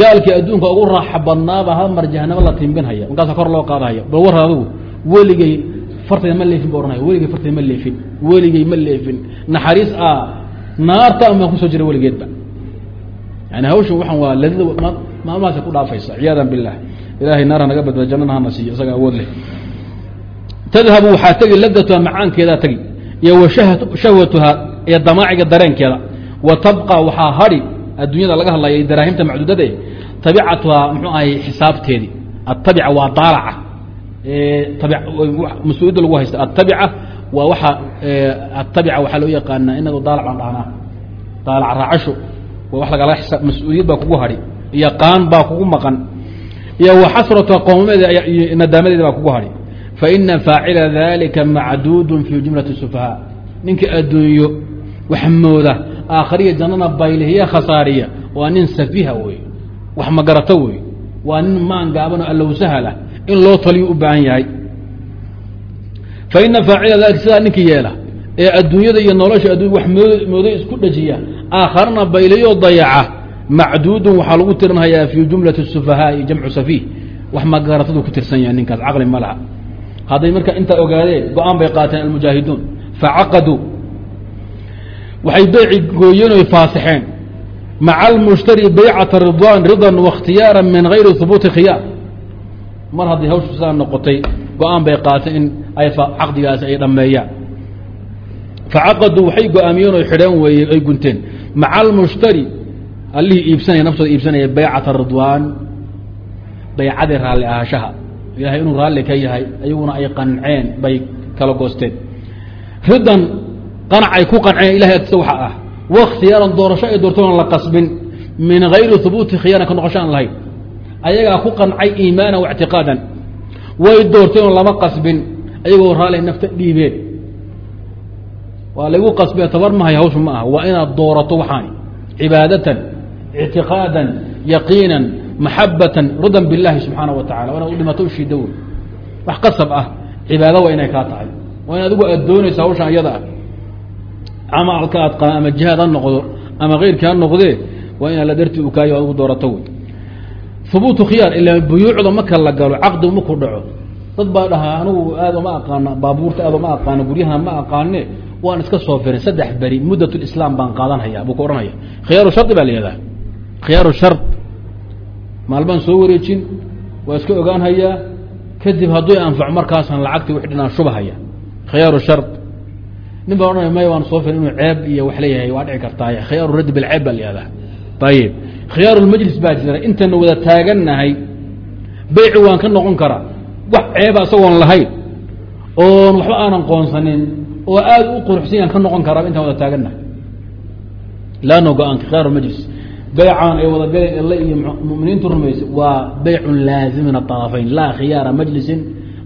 Gaalkii adduunka ugu raaxa badnaaba hal mar jahanamo la tiimbinhaya markaasa kor loo qaadahaya. Bal war adigu weligay fartayda ma leefin ba ohanaya weligay fartayda ma leefin weligay ma leefin. Naxariis a naarta an baan ku soo jiray weligeedba. Yani hawshan waxaan waa ladida maalmahaasa ku dhaafaysa ciyaadan bilah ilahay naarha naga badbada jannana hana siiyo isaga awood leh. Tadhabu waxaa tegi ladatuha macaankeedaa tegi iyo wa shahwatuha iyo damaaciga dareenkeeda. Wa tabqa waxaa hadhi adduunyada laga hadlaya daraahimta macduudade tabicatuhaa muxuu ahay xisaabteedii. Atabica waa daalaca mas'uuliyadda lagu haysta atabica waa waxa atabica waxaa loo yaqaanaa inagu daalac baan dhahnaa. Daalac raacasho waa wax lagala xisaab mas'uuliyad baa kugu hadhi iyo qaan baa kugu maqan iyo wa xasratuha qoomameeda nadaamadeeda baa kugu hadhi faina faacila dalika macduudun fi jumlati sufahaa. Ninka adduunyo wax mooda aakhariya jannana baylihiya khasaariya. Waa nin safiha wey wax magarato wey waa nin maan gaaban oo allow sahala in loo taliyo u baahan yahay. Faina faacila dalika sidaa ninka yeela ee adduunyada iyo nolosha addunya wax mood isku dhajiya aakharana bayliyo dayaca macduudun waxaa lagu tirinhayaa fii jumlati sufahaai jamcu safiih. Wax magaratadu ku tirsan yahay ninkaas caqli ma laha. Hadday marka intaa ogaadeen go'aan bay qaateen almujaahiduun facaqaduu waxay beyci gooyeen oy faasixeen. Maca almushtari baycata ridwan ridan waاkhtiyaara min gayri hubuuti khiyaar. Mar haddii hawshu sidaa noqotay go'aan bay qaateen in ay caqdigaasi ay dhammeeyaan. Facaqaduu waxay go'aamiyeen oy xidheen weeye ay gunteen. Maca almushtari allihii iibsanaya naftooda iibsanaya baycata ridwaan baycadii raalli ahaashaha ilahay inuu raalli ka yahay ayaguna ay qanceen bay kala goosteen. Ridan qanac ay ku qanceen ilahay agtisa waxa ah. Wakhtiyaaran doorasho ay doortoon la qasbin. Min gayri hubuuti khiyaaran ka noqosho lahayn. Ayagaa ku qancay iimaanan wa ictiqaadan. Way doorteen lama qasbin. Ayagoo raalli nafta dhiibeen. Waa laygu qasbee tabar mahay hawshu ma aha. Waa inaad doorato waxaani. Cibaadatan ictiqaadan yaqiinan maxabatan ridan biاllahi subxaana wa tacala waa inaad u dhimato ushiida wey. Wax qasab ah cibaado waa inay kaa tahay. Waa in adigu aad doonaysa hawshan iyada ah ama alka aad qaa ama jihaad ha noqdo ama keyrkii ha noqdee waa inaad la dartii u kaayo adigu doorato wey hubuutu khiyaar ilaa buyuucda marka la galo caqdi maku dhaco. Dad baa dhahaa anigu aad uma aqaano baabuurta aad uma aqaano guryahana ma aqaane waan iska soo firin saddex beri muddat lislaam baan qaadanhaya buu ku odhanaya khiyaaru shardi baa la khiyaaru shard maalmaan soo wareejin waa iska ogaanhayaa kadib hadduu anfaco markaasaan lacagtii wix dhinaan shubahaya khiyaaru shard nin baa odhanaya maya waan soo firin inuu ceeb iyo wax leeyahay waa dhici kartaay khiyaaru radd bilceeb baa la yihahdaa ayib khiyaaru lmajlis baa jira intaynu wada taagannahay beyci waan ka noqon karaa wax ceeba isagoon lahayn oon waxba aanan qoonsanin oo aada u quruxsan yaan ka noqon karaa intaan wada taagannahay laano go'aanka khiyaaru majlis beycaan ay wada galeen alle iyo muminiintu rumaysay waa beycun laazim min aطarafayn laa khiyaara majlisin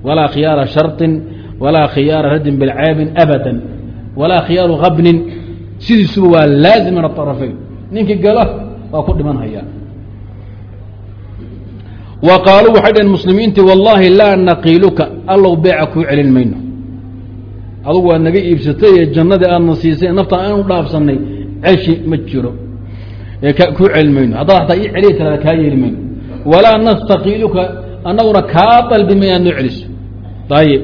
walaa khiyaara sharطin walaa khiyaara raddin bilceebin abada walaa khiyaaru habnin sidiisuba waa laazim min aطarafayn ninkii gala waa ku dhiman hayaa wa qaaluu waxay dhaheen muslimiintii wallaahi laa naqiiluka allow beeca kuu celin mayno. Adugu waad naga iibsatay ee jannadii aadna siisay naftaan aanu dhaafsanay ceshi ma jiro. Kuu celin mayno. Haddaad hataa ii celiya tirada kaa yeeli mayno. Walaa nastaqiiluka annaguna kaa dalbi aad noo celiso. Ayib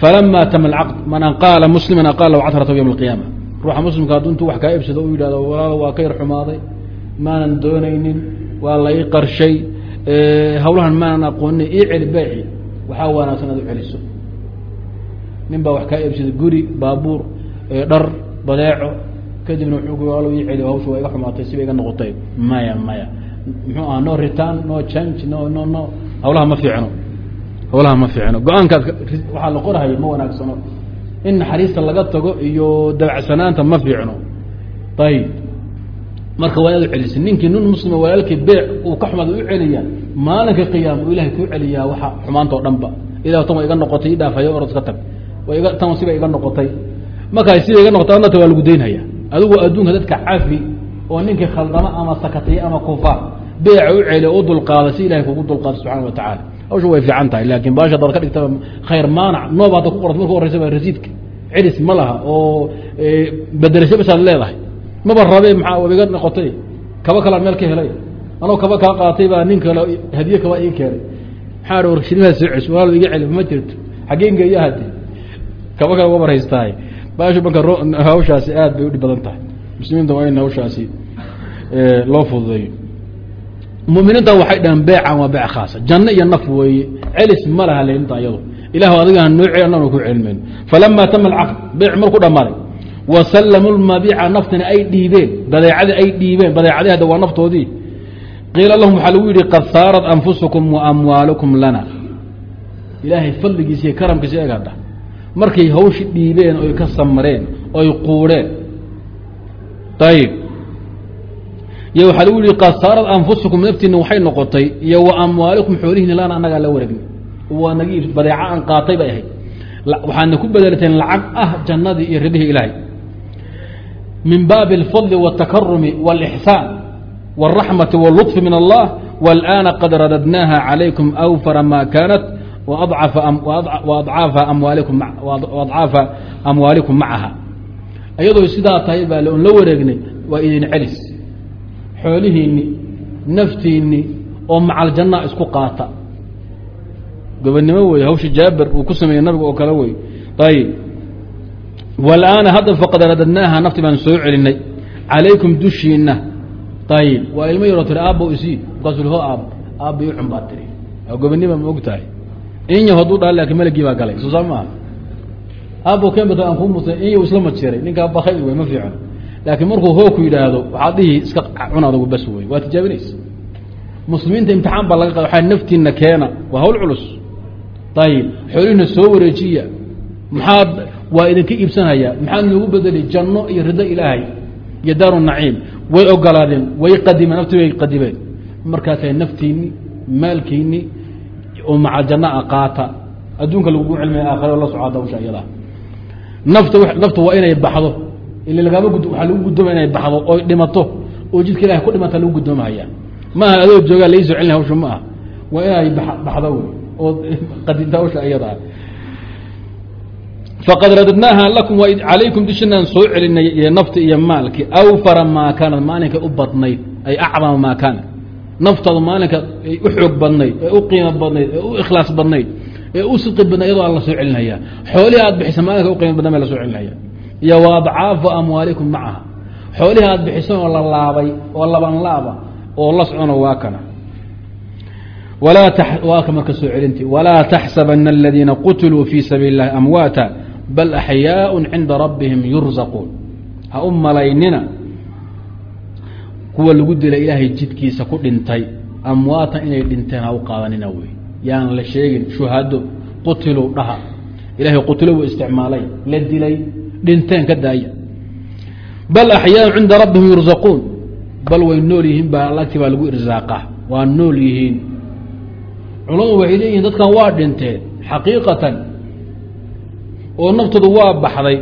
falama tama alcaqd man aqaala muslima aqaala lahu casrata ywma alqiyaama ruuxa muslimka hadduu intuu wax kaa ibsado u yidhahdo walaalo waa ka yar xumaaday maanan doonaynin waa la ii qarshay hawlahan maanan aqoonin ii celi beeci waxaa wanaagsan aad u celiso nin baa wax kaa ibsaday guri baabuur dhar badeeco kadibna wuxuu walaalo ii celi hawsha waa iga xumaatay siba iga noqotay maya maya muxuu aha no return no change no no no hawlaha ma fiicno hawlaha ma fiicno. Go'aankaad waxaa la qorahaya ma wanaagsano. In naxariista laga tago iyo dabacsanaanta ma fiicno. Ayib marka waa inaad u celisa ninkii nin muslima walaalkii beec uu ka xumaad u celiyaa maalinka qiyaama uu ilahay kuu celiyaa waxa xumaanta o dhan ba ilah tan wa iga noqotay idhaafayo orod ka tag. Tan siba iga noqotay. Markaa siba iga noqotay adnata waa lagu daynhaya adigu adduunka dadka cafi oo ninkii khaldama ama sakataya ama kufaar beeca u celiya u dulqaada si ilahay kugu dulqaado subxana wa tacaala hawsha way fiican tahay laakin baasha adaad ka dhigta khayr maanac noob hadda ku qorata marka horeysa ba rasiidka. Celis ma laha oo bedelasho basaad leedahay. Maba rabe maxaa iga noqotay? Kaba kalaan meel ka helay. Anoo kaba kaa qaatay baa nin kale hadiye kaba ii keenay. Maxaa warshadimaha soo celis walaal iga celi ma jirto. Xaggeen geeya hadi kaba kale uga barhaystahay baashu marka hawshaasi aad bay udhib badan tahay. Muslimiinta waa in hawshaasi loo fududeeyo muminiinta waxay dhahaan beecan waa beec khaasa janno iyo naf weeye. Celis ma laha lelinta iyado ilah adigaan noo cel annana ku celmayno falama tama alcaqd beec marku dhammaaday wasallamu lmabiica naftina ay dhiibeen. Badeecadii ay dhiibeen. Badeecadii hadda waa naftoodii. Qiila lahum waxaa lagu yidhi qad saarat anfusukum wa amwaalukum lana. Ilaahay fadligiisa iyo karamkiisa eeg hadda. Markay hawshi dhiibeen oy ka samareen oy quudheen ayib iyo waxaa lagu yihi qad saarat anfusukum naftiina waxay noqotay iyo wa amwaalikum xoolihiina lana annagaa la wareegna waa nagi badeeco aan qaatay bay ahayd waxaadna ku bedelateen lacag ah jannadii iyo ridihii ilaahay min baabi alfadli wاtakarumi wاlixsaan wاraxmati wاlطfi min allah wاlآana qad radadnaaha calaykum awfara ma kaanat waadcaafa amwaalikum macaha iyadoo sidaa tahay baa on la wareegnay waa idin celis xoolihiinni naftiinni oo macal janna isku qaata. Gobonnimo wey hawsha jaabir uu ku sameeyey nabiga oo kale wey ayib walaana hadda faqad radadnaaha nafti baan soo celinay. Calaykum dushiina ayib waa ilmo yaroo tiri aabbo isii. Markaasuu ho aab aabba i xun baa tiri. Waa gobonnima ma og tahay. Inya hadduu dhaa laakin malgii baa galay. Soo saa maaha aabbo kembata aan kuu musay inya isla majiray ninkaa bakay wey ma fiican laakiin markuu hoo ku yidhaahdo waxaad dhihi iska cun bas wey waa tijaabinaysa. Muslimiinta imtixaan baa laga qada naftiina keena waa hawl culus. Ayib xoolihina soo wareejiya. Maxaad waa idinka iibsanaya? Maxaad noogu bedeli janno iyo rido ilaahay iyo daaru naciim? Way ogolaadeen way qadimeen nafti way qadimeen. Markaasay naftiinni maalkiinni oo maca janna a qaata. Adduunka lagugu cilmiya aakhare la soco hawsha iyadaa nafta waa inay baxdo ila lagaama gud waxaa lagu guddoomaya inay baxdo oy dhimato oo jidka ilahay ku dhimata lagu guddoomahaya maaha adoo joogaa laii soo celina hawsha ma ah waa inay baxdo wey oo qadinta hawsha iyadaa faqad radadnaaha lakum calaykum dushinaan soo celinay iyo nafti iyo maalki awfara maa kaanad maalinka u badnayd ay acdama maa kaanad naftaadu maalinka ay u xoog badnayd ee u qiimo badnayd ee u ikhlaas badnayd ee u sidqi badnayd iyadoo aan la soo celinaya. Xoolihii aad bixisa maalinka u qiimo badnay baa la soo celinaya iyo wa adcaafa amwaalikum macaha. Xoolihii aad bixisan oo la laabay oo laban laaba oo la socono waa kana. Waa ka marka soo celinti walaa taxsabana aladiina qutiluu fii sabiili اllahi amwaata bal axyaaء cinda rabbihim yurzaquun. Ha u malaynina kuwa lagu dila ilaahay jidkiisa ku dhintay amwaatan inay dhinteen ha u qaadanina wey yaan la sheegin shuhado qutiluu dhaha. Ilahay qutilo buu isticmaalay la dilay dhinteen ka daaya. Bal axyaaء cinda rabbihim yurzaquun. Bal way nool yihiin baa lagti baa lagu irsaaqaa. Waa nool yihiin. Culamadu waxay leeyihiin dadkan waa dhinteen xaqiiqatan oo naftoodu waa baxday.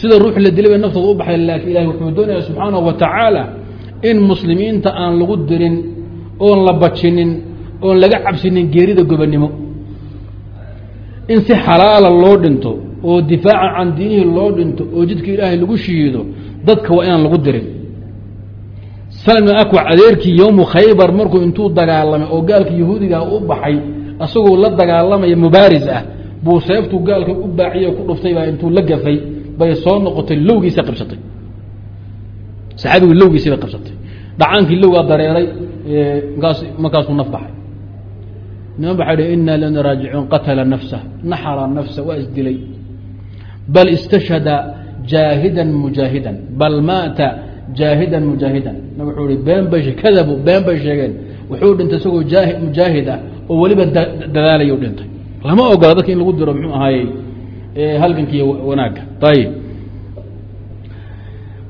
Sida ruux la dilay bay naftooda u baxday laakiin ilahay wuxuu doonaya subxaanahu wa tacaala in muslimiinta aan lagu dirin oon la bajinin oon laga cabsinin geerida gobonnimo. In si xalaala loo dhinto oo difaacan can diinihii loo dhinto oo jidka ilaahay lagu shihiido dadka waa inaan lagu dirin. Salm akwac adeerkii yowmu khaybar markuu intuu dagaalamay oo gaalka yahuudiga u baxay asagoo la dagaalamaya mubaaris ah buu seeftuu gaalka u baaciye ku dhuftay baa intuu la gafay bay soo noqotay lowgiisa qabsatay. Saxaabigu lowgiisii bay qabsatay. Dhacaankii lowgaa dareeray makaas markaasuu naf baxay. Niman baa dhi ina lana raajicuun qatala nafsa naxara nafsa waa isdilay bal istashhada jaahidan mujaahidan bal maata jaahidan mujaahidan nab wuxuu i been bay kadabu been bay sheegeen wuxuu dhintay isagoo jaahi mujaahid ah oo weliba dadaalay dhintay lama ogola dadka in lagu diro mxuu ahaayey halgankiiyo wanaagga ayib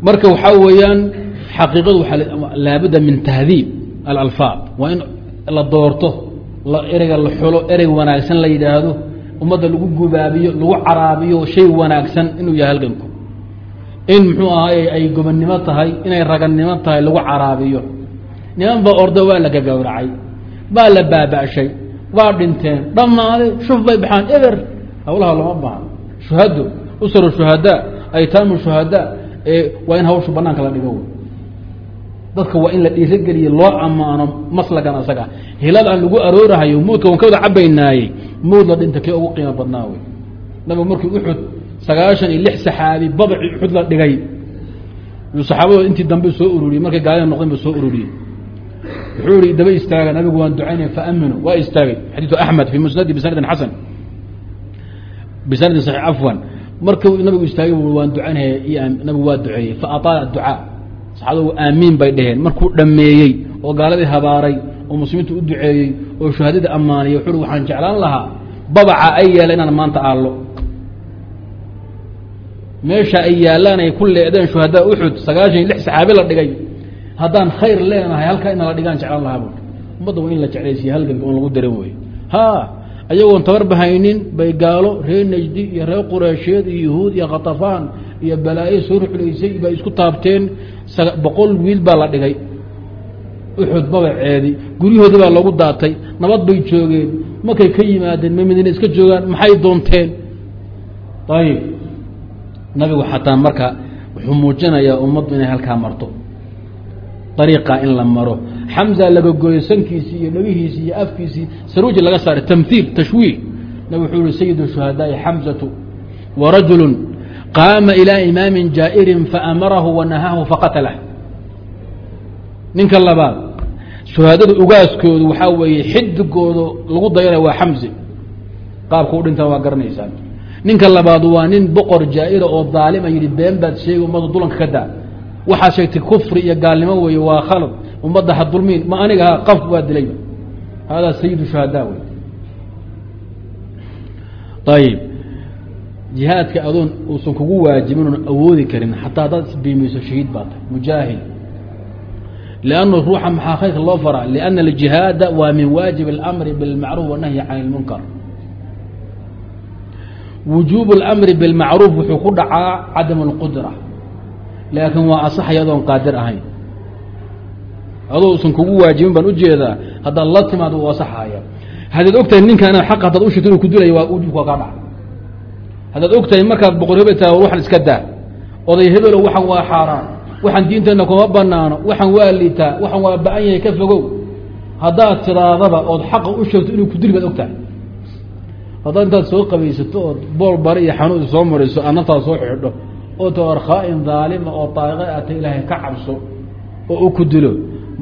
marka waxaa weeyaan xaqiiqadu laabudda min tahdiib alalfaad waa in la doorto ereyga la xulo erey wanaagsan la yidhaahdo ummadda lagu gubaabiyo lagu caraabiyo shay wanaagsan inuu yahay halganku in muxuu ahaay ay gobonnimo tahay inay ragannimo tahay lagu caraabiyo. Niman baa ordo waa la gagawracay baa la baaba'shay waa dhinteen. Dhammaaday shuf bay baxaan eber. Hawlaha lama baahan shuhado usru shuhadaa aytaamu shuhadaa waa in hawshu banaanka la dhigo dadka waa in la dhiirogeliye loo ammaano maslagan asaga. Hilad aan lagu aroorahayo muudka waan ka wada cabaynaayey muud la dhinta kii ugu qiimo badnaa wey? Nabigu markii uxud sagaashan iyo lix saxaabi babacii uxud la dhigay. Yuu saxaabadoo intii dambe soo ururiyey markay gaalida noqdeen ba soo ururiyey. Wuxuu ihi daba istaaga nabigu waan ducaynaya faaminu waa istaagay. Xadiiu axmed fi musnadi bisanadin xasan. Bisanadin saxiix afwan. Markuu nabigu istaagay waan ducaynaya nabigu waa duceeyey faaaala ducaa saxaabadu aamiin bay dheheen markuu dhammeeyey oo gaaladii habaaray oo muslimiintu u duceeyey oo shuhadadii ammaanay wuxuu waxaan jeclaan lahaa babaca ay yeela inaan maanta aallo. Meesha ay yaalaan ay ku leedeen shuhadaa uxud sagaashan iyo lix saxaabi la dhigay. Haddaan khayr leenahay halkaa ina la dhigaan jeclaan lahaa bu ummadda waa in la jeclaysiya halganka on lagu darin wey ha ayagoon tabarba haynin bay gaalo reer najdi iyo reer qureysheed iyo yahuud iyo khatafaan iyo balaayo soo ruxlaysay bay isku taabteen. Boqol wiil baa la dhigay. Uxud babaceedi guryahoodii baa loogu daatay. Nabad bay joogeen. Markay ka yimaadeen? Ma madiine iska joogaan? Maxay doonteen ayib nabigu xataa marka wuxuu muujinayaa ummaddu inay halkaa marto. Ariiqa in la maro xamza laga gooyo sankiisii iyo dhagihiisii iyo afkiisii saruuji laga saaray tamhiil tashwiih nabig wuxuu yihi sayid shuhadaai xamzatu warajulu qaama ilaa imaamin jaa'irin faamarahu wanahaahu faqatalah ninka labaad shuhaadada ugaaskoodu waxaa weeye xidigooda lagu dayanaya waa xamze qaabka u dhintaan waa garanaysaan ninka labaad waa nin boqor jaa'ira oo daalima yidhi been baad sheegi ummadda dulanka ka daa waxaad sheegtay kufri iyo gaalnimo weeye waa khalad ummadda ha dulmiin ma aniga ha qaf waa dilayba haadaa sayidu shuhadaa wey ayib jihaadka adoon uusan kugu waajibin oon awoodi karin xataa haddaad isbiimayso shahiid baa tahay mujaahid liannu ruuxa maxaa khayrka loo faraa lianna aljihaada waa min waajib اlamri bilmacruuf wanahyi can اlmunkar wujuub اlamri bilmacruuf wuxuu ku dhacaa cadam اlqudra laakiin waa asaxay adoon qaadir ahayn adoo usan kugu waajibin baan u jeedaa haddaad la timaado u asaxaya haddaad ogtahay ninkan inaad aq haddaad ushito inu ku dilaya waa kaa dhaca. Haddaad ogtahay markaad boqor hebel taa waxan iska daa. Oday hebelo waxan waa xaaraan. Waxaan diinteenna kuma banaano waxan waa liitaa. Waxan waa ba'an yahay ka fogow. Haddaad tiraadaba ood xaqa u sheegto inuu ku dili baad ogtahay. Haddaad intaad soo qabaysato ood bool bari iyo xanuud soo mariso aad naftaada soo xidho oo tawar khaain daalima oo taaiqa ata ilaahay ka cabso oo u ku dilo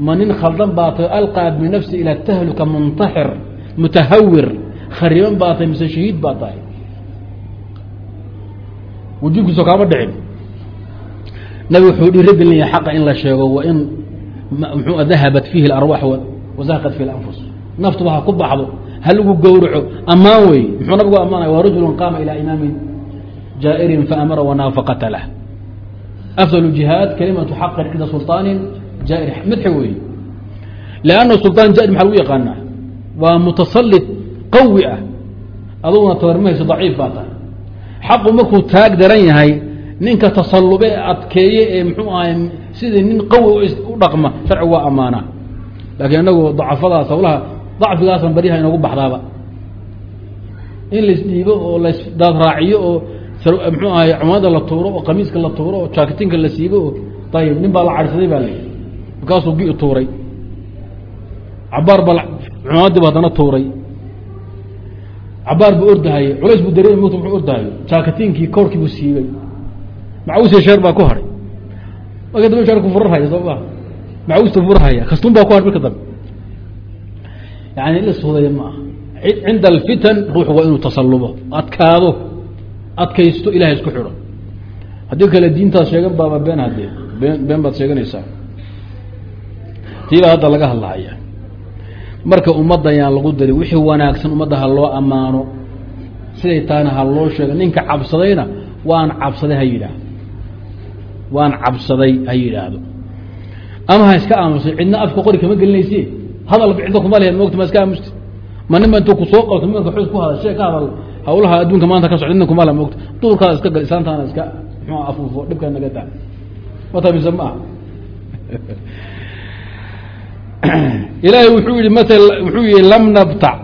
ma nin khaldan baa tahay alqaa binafsi ilaa tahluka muntaxir mutahawir khariban baa tahay mise shahiid baa tahay wujuubkiiso kaama dhicin nabig wuxuu dhiiragelinaya xaqa in la sheego wa in mxuu dahabat fiihi اlarwaax wasaqat fihi اlanfus naftuba ha ku baxdo ha lagu gowraco ammaan wey muxuu nabigu ammaanaya waa rajulu qaama ilaa imaamin jaa'irin faamara wanaa faqatalah afdal jihaad kalimatu xaqin cinda sulطaanin jaair madxi wey lanna sulطaan jaair maxaa lagu yaqaanaa? Waa mutasalid qawi ah. Aduguna tabarmahayso daciif baa tahay. Xaqu markuu taag daran yahay ninka tasallube adkeeye ee mxuu ahay sidii nin qawi u dhaqma sharcigu waa ammaanaa laakiin inagu dacafadaas hawlaha dacfigaasan baryaha inoogu baxdaaba. In laisdhiibo oo lasdaad raaciyo oo mxuu ahay cumaada la tuuro oo qamiiska la tuuro oo jaakitinka la siibo ayib nin baa la cadhsaday baa markaasuu gi tuuray. Cabaar baa cumaadiibu haddana tuuray. Cabaar buu ordahayey culays buu dareemay mut muxuu ordahayo jaakatiinkii koorkii buu siibay. Macawusi sheer baa ku hadhay marka dambe sheer ku furarhaya soo ma macawusta furahaya kastun baa ku hadhay marka dambe. Yani la suudaya ma aha. Cinda alfitan ruuxu waa inuu tasallubo adkaado adkaysto ilahay isku xidho. Haddii kale diintaas sheegan baaba been haddee been been baad sheeganaysaa tiibaa hadda laga hadlahaya marka ummadda yaan lagu dari wixii wanaagsan ummadda ha loo ammaano. Siday tahana ha loo sheego ninka cabsadayna waan cabsaday ha yidhaahdo. Waan cabsaday ha yidhaahdo. Ama ha iska aamusay cidna afka qori kama gelinaysi hadal cidda kuma lehed moogta ma iska aamusti ma nima intuu ku soo qabto mimanka xoog ku hadal shee ka hadal hawlaha adduunka maanta ka socda cidna kuma le moogta duurkaada iska gal islaantaana iska muxuu afuufo dhibkaa naga daa. Matamise ma aha [laughs] [clears throat] ilaahay wuxuu yidhi ml wuxuu yihi lam nabtac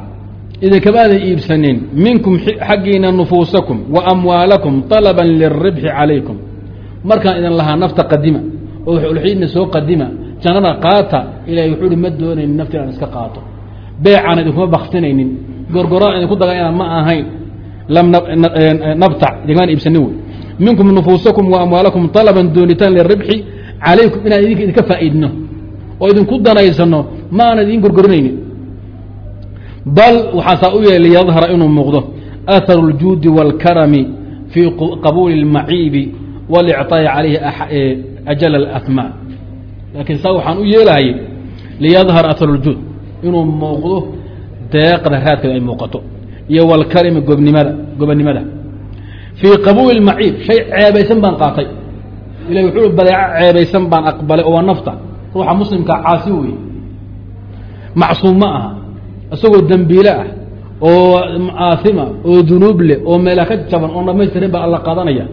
idinkabaadan iibsanin minkum xaggiina nufuusakum wa amwaalakum طalaban liribxi calaykum. Markaan idin lahaa nafta qadima oo wxulxiidna soo qadima jannada qaata ilahay wuxuu ihi ma doonaynin nafti aan iska qaato. Beecaan idinkuma baksinaynin gorgoraan idinku dagayaan ma ahayn. Lam nabtac idinkamaan iibsanin wey. Minkum nufuusakum wa amwaalakum طalaban doonitaan liribxi calaykum. Inaan idinka idinka faa'iidno oo idinku danaysano ma aanan idin gorgorinaynin bal waxaa saa u yeelay liyadhara inuu muuqdo aharu اljuudi wاlkarami fii qabuuli اlmaciibi walicطaa'i calayhi ajal اlahmaan laakiin saa waxaan u yeelahayay liyadhar aharu اljuud inuu muuqdo deeqda raadkeeda ay muuqato iyo wاlkarami gobnimada gobonnimada fii qabuuli اlmaciib shay ceebaysan baan qaatay ilahi wuxuu badeeco ceebaysan baan aqbalay oo waa nafta ruuxa muslimka caasi wey macsuum ma aha isagoo dembiile ah oo aaima oo dunuub leh oo meela ka jaban oon dhamaystirin baa alla qaadanaya.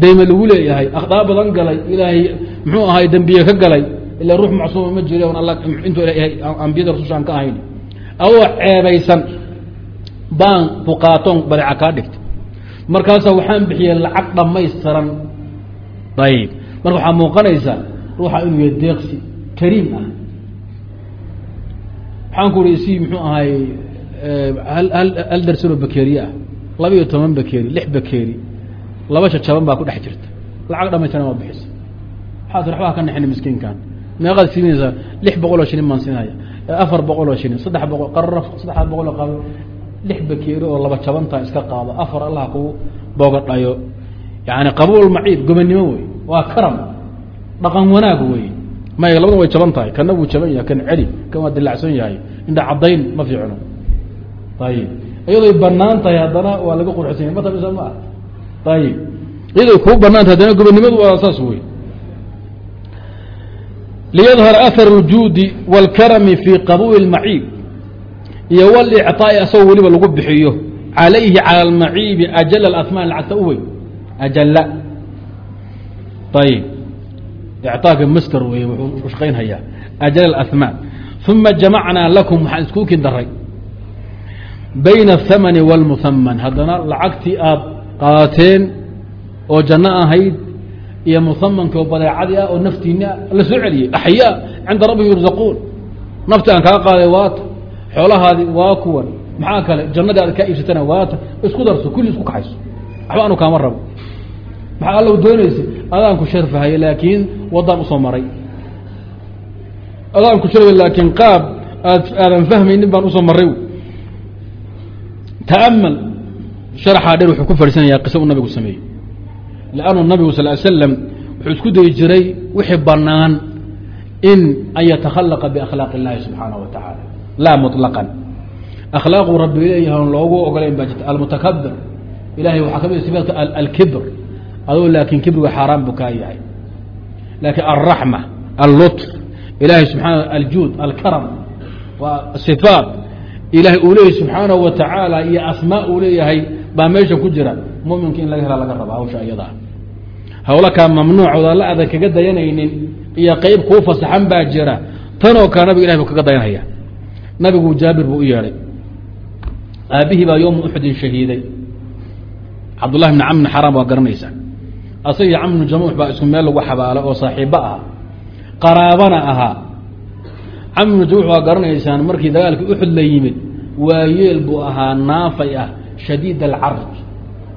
Dayme lagu leeyahay akhdaa badan galay ilaahay muxuu ahay dembiye ka galay ila ruux macsuuma ma jire on alla ambiyada rasushaan ka ahayn. Adoo ceebaysan baan ku qaatoon badeeca kaa dhigtay. Markaasaa waxaan bixiyey lacag dhammaystiran. Ayib marka waxaa muuqanaysa ruuxa inuu yahay deeqsi kariim ah. Waxaan ku uri si muxuu ahay hal darsanoo bakeeriye ah laba iyo toban bakeeri lix bakeeri laba jajaban baa ku dhex jirta. Lacag dhamaystiran waa bixisa. Waxaas waxbaa ka naxina miskiinkan meeqaad siinaysaa lix boqol oo shilin baan siinaya afar boqol oo shilin saddex boqol qaraf saddex boqol oo qaado. Lix bakeeri oo laba jabantaa iska qaado afar allah kugu boogadhayo yani qabuul maciib gobonnimo wey waa karam dhaqan wanaag wey maya labadan way jaban tahay kana wuu jaban yahay kan celi kan waa dilacsan yahay indha caddayn ma fiicno ayib iyadoy banaan tahay haddana waa laga qurxsan yahy matamisa ma ah ayib iyadoy kuu banaan tahay haddana gobonnimadu waa saas wey liyadhar ahar اljuudi wاlkarami fii qabuuli اlmaciib iyo wاlicطaa'i asagoo weliba lagu bixiyo calayhi calى اlmaciibi ajal اasmaan lacagta u weyn ajala ayib icطaaka master wey wuxuu shaqaynhayaa ajal اasmaan uma jamacnaa lakum waxaan iskuu kin daray bayna الhamani wاlmuhaman haddana lacagtii aad qaateen oo janno ahayd iyo muhamanki oo badeecadii ah oo naftiini ah la soo celiyey axyaa cinda rabbi yurzaquun nafti aan kaa qaaday waata xoolahaadii waa kuwan maxaa kale jannadii aad kaa iibsatana waata isku darso kulli isku kaxayso waxba anu kaama rabo maxaa allow doonaysa adaan ku sharfahaye laakiin waddaan u soo maray. Adaan ku sharfay laakiin qaab aad aadan fahmaynin baan u soo marray. Ta'amal sharxaa dheer wuxuu ku fadhiisanayaa qisa uu nabigu sameeyey. Liannu nabigu sal l slam wuxuu isku dayi jiray wixii bannaan in an yatakhallaqa biakhlaaq illaahi subxaana wa tacaala laa muطlaqan akhlaaquu rabbi leeyahay loogu ogolayn baa jirta. Almutakabir ilahay waxaa ka mid ah sifaadka alkibr adoo laakiin kibriga xaaraan buu kaa yahay. Laakiin alraxma allطf ilahay subaa aljuud alkaram waa sifaat. Ilahay uu leeyahy subxaanaه wa tacaala iyo asmaa uu leeyahay baa meesha ku jira. Muminka in laga hela laga raba hawsha iyada hawla kaa mamnuucooda la adan kaga dayanaynin iyo qeyb kuu fasaxan baa jira tanoo kale nabiga ilahi buu kaga dayanhaya nabigu jaabir buu u yeedhay. Aabihii baa yowma uxudin shahiiday. Cabdullahi bn camr bn xaraam waa garanaysaa camr bnu jamuux baa isku meel lagu xabaalay oo saaxiibbo ahaa. Qaraabana ahaa. Camr bnu jamuux waa garanaysaan markii dagaalkii uxud la yimid waayeel buu ahaa naafay ah shadiid alcarj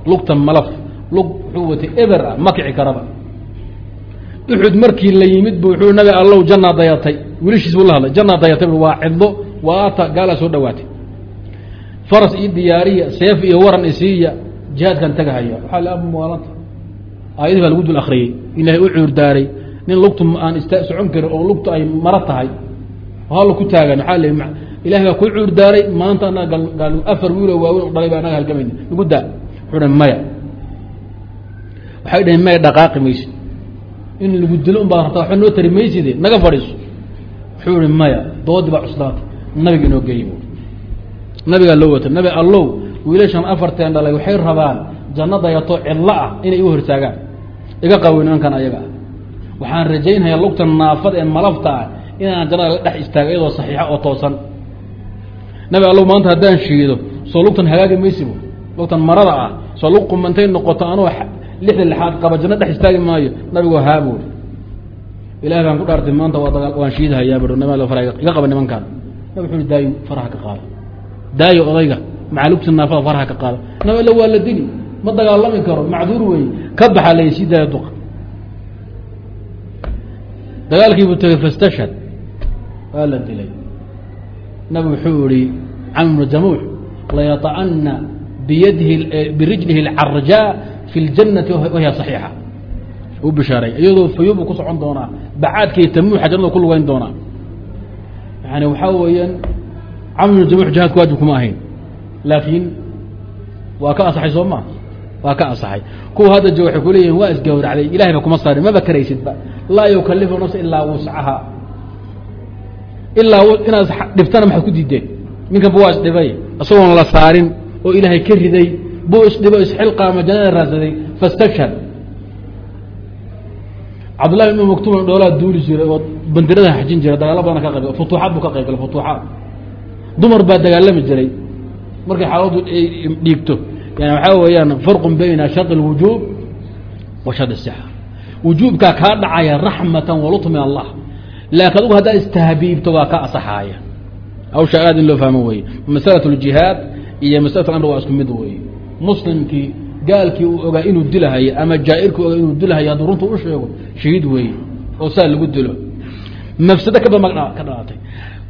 lugta malaf lug wuxuu watay eber ah ma kici karaba. Uxud markii la yimid bu wuxuu nabi allow jannaa dayatay wiilashiis buu la hadlay jannaa dayatay waa cidlo waata gaalaa soo dhawaatay. Faras iyo diyaariya seef iyo waran isiiya jihaadkan tagahaya. Waxaa la amaalanta aayadii baa lagu dul akriyey ilaahay u cuur daaray nin lugtu aan socon karin oo lugtu ay maro tahay halla ku taagan waxaa le ilahay baa ku cuur daaray maanta anaga afar wiiloo waaweyn dhalay baa anaga halgamayna. Igu daa. Dhan maya. Waxay dhaheen maya dhaqaaqi maysid. In lagu dilo un baa rabtaa waxba noo tari mayside naga fadhiiso. Wuxuu ihi maya doodii baa cuslaatay. Nabiga inoo geeyey nabigaa loo wata. Nabi allow wiilashan afarteen dhalay waxay rabaan janno dayato cidlo ah inay u hortaagaan iga qawi nimankan ayaga. Waxaan rajaynhayaa lugtan naafad ee malafta ah inaan jannada la dhex istaaga iyadoo saxiixa oo toosan. Nabi allow maanta haddaan shiido soo lugtan hagaagi maysibu lugtan marada ah soo lug qumantay noqoto anuu lixda lixaad qaba janno dhex istaagi maayo. Nabigu haa buuri ilahi baan ku dhaartay maanta waa waan shiidahayaa bu nab iga qaba nimankaan nab wuxu daayo faraha ka qaada. Daayo odayga maca lugta naafada faraha ka qaada? Nab alla waa la dili ma dagaalami karo macduur weeye ka baxa lay sii daaya duqa dagaalkiibuu tegey fastashhad waa la dilay nabi wuxuu ihi camr bnu jamuux layata'ana biyadihi birijlihi اlcarjaa fi اljannati wahiya صaxiixa u bishaaray iyadoo fayubu ku socon doonaa bacaadkay tamuuxa jannada ku lugeyn doonaa yani waxaa weeyaan camr bnu jamuux jihaadku waajib kuma ahayn laakiin waa ka asaxay soo ma waa ka asaxay kuwa hadda jo waxay kuleeyihin waa isgawracday ilahay ba kuma saarin maba karaysidba laa yukalifu nafsa ilaa wuscaha ilaa inaad dhiftana maxaad ku diideen. Ninkanba waa isdhibay isagoon la saarin oo ilaahay ka riday buu isdhibo isxilqaama jannada raadsaday. Fastashhad cabdullahi ibn maktuum dhoolaa duuli jiray oo bandirada xajin jiray dagaalo badan ka qayb futuuxaad buu ka qayb galay futuuxaad. Dumar baa dagaalami jiray. Markay xaaladu dhiigto yani waxaa weeyaan farqun bayna shar اlwujuub wa shar الsixa wujuubkaa kaa dhacaya raxmatan walut min allah laakiin adugu haddaad istahbiibto waa ka asaxaaya hawsha aad in loo fahmo weye masalaة اljihaad iyo masalat amr waa isku mid weeye muslimkii gaalkii uu ogaa inuu dilahayo ama jaairkii ogaa inuu dilahayo hadduu runta u sheego shahiid weeye oo saa lagu dilo mafsado ka badan ka dhalatay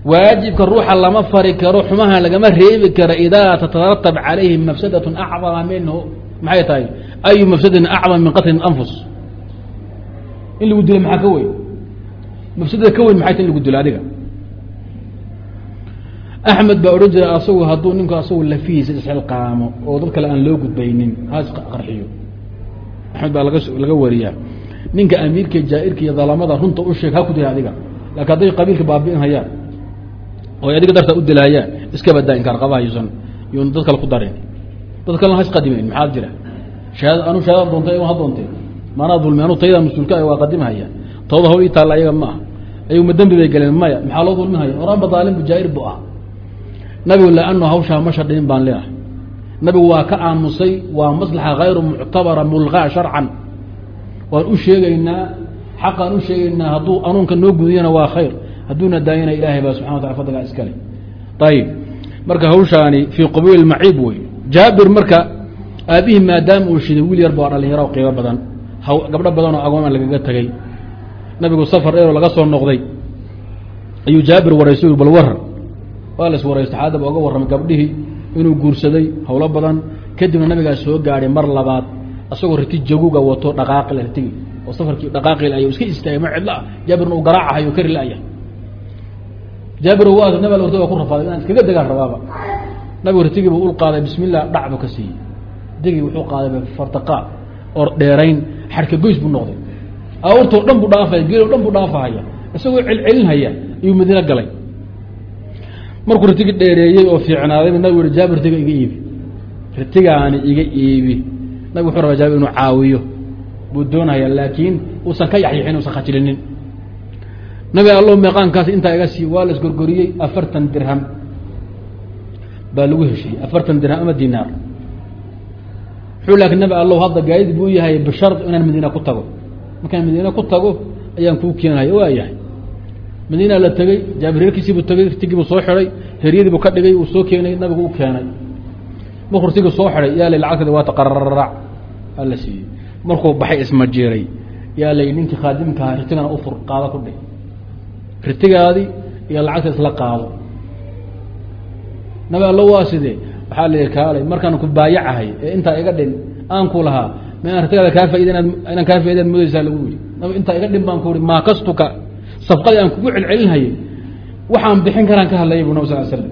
waajibka ruuxa lama fari karo xumaha lagama reebi karo idaa tataratab calayhi mafsadaة acdama minhu. Maxay tahay? Ayu mafsadatin acdam min qatli anfus. In lagu dilo maxaa ka weyn? Mafsadada ka weyn maxay ta in lagu dilo adiga? Axmed baa odhan jiray asagu hadduu ninku asagu lafihiisa isxilqaamo oo dad kale aan loo gudbaynin haas qarxiyo. Axmed baa laga laga wariyaa. Ninka amiirka jaairka iyo dalamada runta u sheeg ha ku dila adiga. Laakin hadday qabiilka baabi'in hayaan oo adiga dartaa u dilahayaan iska badaa inkaar qabaha yuusan yuun dad kale ku darin. Dad kalena ha isqadimeyn maxaa jira? Shahaad anu shahaadad doontay ha doontee maanaa dulmi anu taydaa mas'uulka waa qadimhaya tooda hawl taalla ayaga ma ah ayaguma dembi bay galeen maya maxaa loo dulminhaya oraanba daalimbu jaair bu ah. Nabigu laano hawshaa ma shadhin baan leeahay nabigu waa ka aamusay waa maslaxa hayru muctabara mulqaa sharcan. Waan u sheegaynaa xaqaan u sheegaynaa hadduu anuunka noo gudiyana waa khayr hadduuna daayana ilahay baa subxana watala fadligaa iskale ayib marka hawshaani fii qabuuli maciib wey. Jaabir marka aabihii maadaama uu shiday wiil yar ba dhalinyaro qiimo badan. Gabdho badanoo agooma lagaga tegay nabigu safar dheeroo laga soo noqday. Ayuu jaabir warayso bal warar waa la iswaraysta xaadaba oga warramay gabdhihii inuu guursaday howlo badan. Kadibna nabigaa soo gaadhay mar labaad asagoo riti jaguga wato dhaqaaqil ritigi oo safarkii dhaqaaqil ay iska istaagay ma cidlo ah jaabirna uu garaacahayo kari la-ya jaabir waa nab orta waa ku rafaaday inaan iskaga degaan rabaaba. Nabigu ritigii buu ul qaaday bismi llah dhacbu ka siiyey digii wuxuu qaaday fartaqaa oo dheerayn xarka goys buu noqday. Awrtoo dhan buu dhaafaya geeloo dhan buu dhaafahaya isagoo celcelinhaya ayuu madiine galay. Markuu ritigi dheereeyey oo fiicnaaday nabig ui jaabir ritiga iga iibi. Ritigaani iga iibi. Nabig wuxuu rabaa jaabir inuu caawiyo. Buu doonaya laakiin uusan ka yaxyaxin usan khajilinin nabi allo meeqaankaas intaa iga sii waa la isgorgoriyey afartan dirham baa lagu heshiyey afartan dirham ama dinaar. Wuxuu laakiin nabi allow hadda gaadid buu yahay bishar inaan madiina ku tago. Markaan madiine ku tago ayaan kuu keenaya waa yahay. Madiina la tegey jaabir reerkiisiibuu tegey rtigiibuu soo xiday heryadiibuu ka dhigay uu soo keenay nabigu u keenay. Markuu rtigii soo xiday yaa la lacagteeda waa taqararac alla siiyey. Markuu baxay ismajiiray yaa la ninkii khaadimkaha ritigana ufur qaado ku dhih ritigaadii iyo lacagta isla qaado. Nabi allo waa sidee? Waxaa la kaalay markaan ku baayacahay ee intaa iga dhin aan ku lahaa ma inaan ritigaada kaa faid inaan kaa faidaad moodeysaa lagu yidhi. Nabi intaa iga dhin baan ku ihi maa kastuka? Safqadii aan kugu celcelinhayay. Waxaan bixin karaan ka hadlayay bu nab sal slam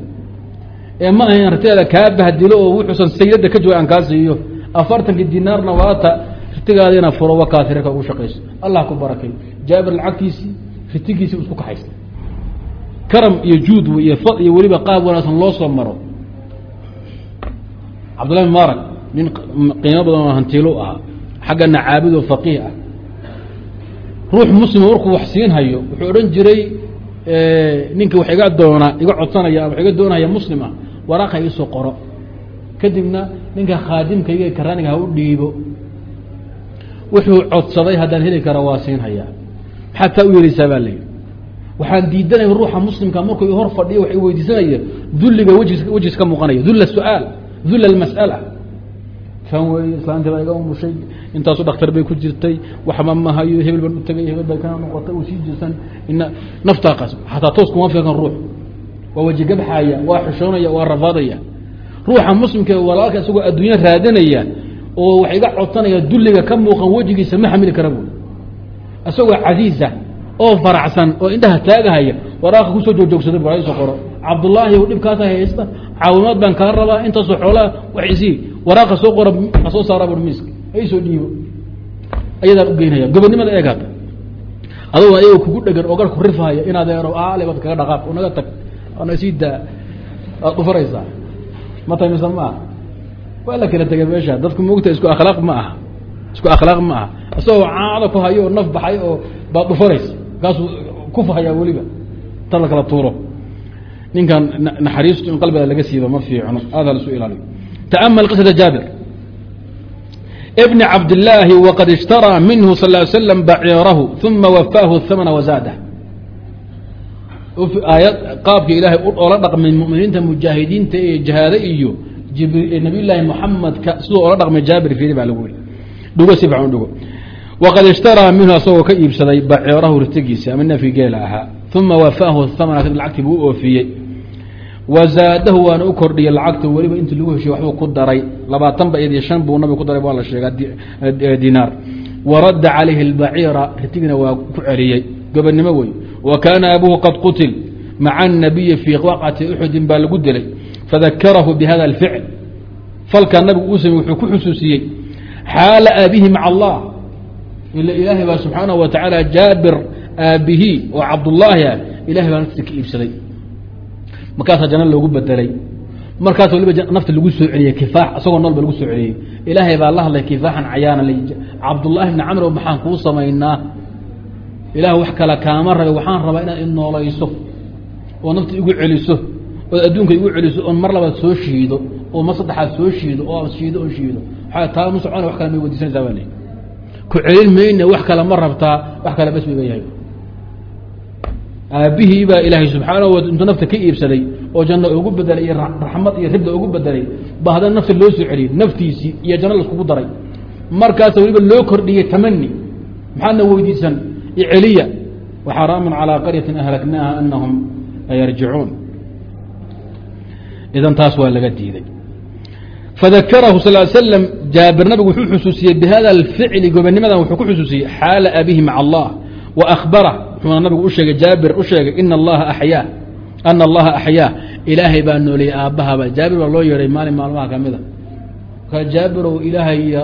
ee ma aha inaan kaa bahdilo oo wuxuusan sayladda ka jooga aan kaa siiyo. Afartankii dinaarna waata ritigaadiina furo wakaasirka ugu shaqayso. Allah ku barakay jaabir lacagtiisii ritigiisii isku kaxaysta karam iyo juud iyo fad iyo weliba qaab wanaagsan loo soo maro. Cabdullahi mubarak nin qiimo badan oo hantiilu ahaa xaggana caabid oo faqiih ah. Ruux muslima markuu wax siin hayo wuxuu odhan jiray ninka wax iga doona iga codsanaya wax iga doonaya muslim ah waraaqa iisoo qoro. Kadibna ninka khaadimkayga karaniga ha u dhiibo. Wuxuu codsaday haddaan heli kara waa siin hayaa maxaad taa u yeeleysaa baa layidhi waxaan diidanaya ruuxa muslimka markuu hor fadhiyo wax weydiisanaya dulliga wejis wejis ka muuqanaya dulla su'aal dulla almas'ala. Kan wey islaantii baa iga umushay. Intaasu dhaktar bay ku jirtay. Waxba ma hayo hebel baan u tegay hebel bay kana noqotay sii jirsan. Ina naftaa qas xataa toos kuma fiikan ruux. Waa wejigabxaya waa xishoonaya waa rafaadaya. Ruuxa muslimka walaalka isagoo adduunya raadanaya oo wax iga codsanaya dulliga ka muuqan wejigiisa ma xamili kara buui isagoo casiisa oo faracsan oo indhaha taagahaya waraaqa ku soo joogjoogsaday bu soo qoro. Cabdullaahi dhibkaasa haysta. Caawimaad baan kaa rabaa intaasoo xoolaa wax isii waraaqa soo qora soo saara bu miiska. Aysoo dhiibo. Ayadaan u geynaya gobonnimada eeg hadda adagoo ayagoo kugu dhegan oo garku rifahaya inaad eero aale baad kaga dhaqaaq oo naga tag. Oona sii daa. Waad dhufaraysaa ma mise ma aha waa la kala tegay meesha. Dadku moogta isku akhlaaq ma aha isku akhlaaq ma aha isagoo caado ku hayo oo naf baxay oo baad dhufaraysa kaasuu kufahayaa weliba ta la kala tuuro ninkan naxariistu in qalbiga laga siiba ma fiicno aada lasu ilaaliyo تأmل qصة jاaبر بن cabdاللaahi وqad اشhtarىa minhu sal اه sلم bacيirahu ثuma wafaahu الثمن وزاadah aayad qaabka ilaahay ola dhaqmay muminiinta mujaahidiinta ee jahaade iyo nabiy laahi mxamedka siduu ola dhaqmay jaabir firi baa lagu yiri dhugo si fican dhugo waqad ishtaraa minhu asagoo ka iibsaday baciirahu ritigiisa ama neefki geela ahaa uma wafaahu الثمن lacagtii buu u oofiyey wazaadahu waana u kordhiyey lacagta weliba intii lagu heshiye waxbuu ku daray labaatan ba iyo shan buu nabiga ku daray waa la sheegaa dinaar waradda calayhi اlbaciira ritigna waa ku celiyey gobonnimo wey wa kaana abuhu qad qutil maca الnabiyi fii waqcati uxudin baa lagu dilay fadakarahu bihada اlficl falkaa nabigu uu samey wuxuu ku xusuusiyey xaala aabihi maca allah ila ilaahay baa subxaanaه wa tacaala jaabir aabihi oo cabdullaahi ah ilahay baa naftiisa ka iibsaday markaasaa janno loogu bedelay markaas waliba nafta lagu soo celiyey kifaax isagoo nool ba lagu soo celiyey ilaahay baa la hadlay kifaaxan cayaana cabdullaahi bni camr maxaan kuu samaynaa ilaah wax kale kaama rabe waxaan rabaa inaad inoolayso oo nafta igu celiso ood adduunka igu celiso oon mar labaad soo shiido oo mar saddexaad soo shiido oo shiido oo shiido taa ma socona wax kale may weydiisanaysaa baa ku celin mayne wax kale ma rabtaa ilaahay subxaanahu wa nafta ka iibsaday oo janno ugu bedelay iyo raxmad iyo ribda ugu bedelay ba haddana nafta loo soo celiyey naftiisii iyo janno laiskugu daray. Markaasa weliba loo kordhiyey tamani maxaadna weydiisan? Iceliya waxaraamun calىa qaryatin ahlaknaaha anahum la yarjicuun. Idan taas waa laga diiday fadakarahu sal slam jaabir nabigu wuxuu xusuusiyey bihada alficli gobonimadan wuxuu ku xusuusiyey xaala abihi maca allah wa akhbarah wuxuuna nabigu u sheegay jaabir u sheegay ina allaha axyaa ana allaha axyaa ilaahay baa nooleeyey aabbahaba jaabir baa loo yeehay maalin maalmaha ka mida ka jaabirow ilaahay iyo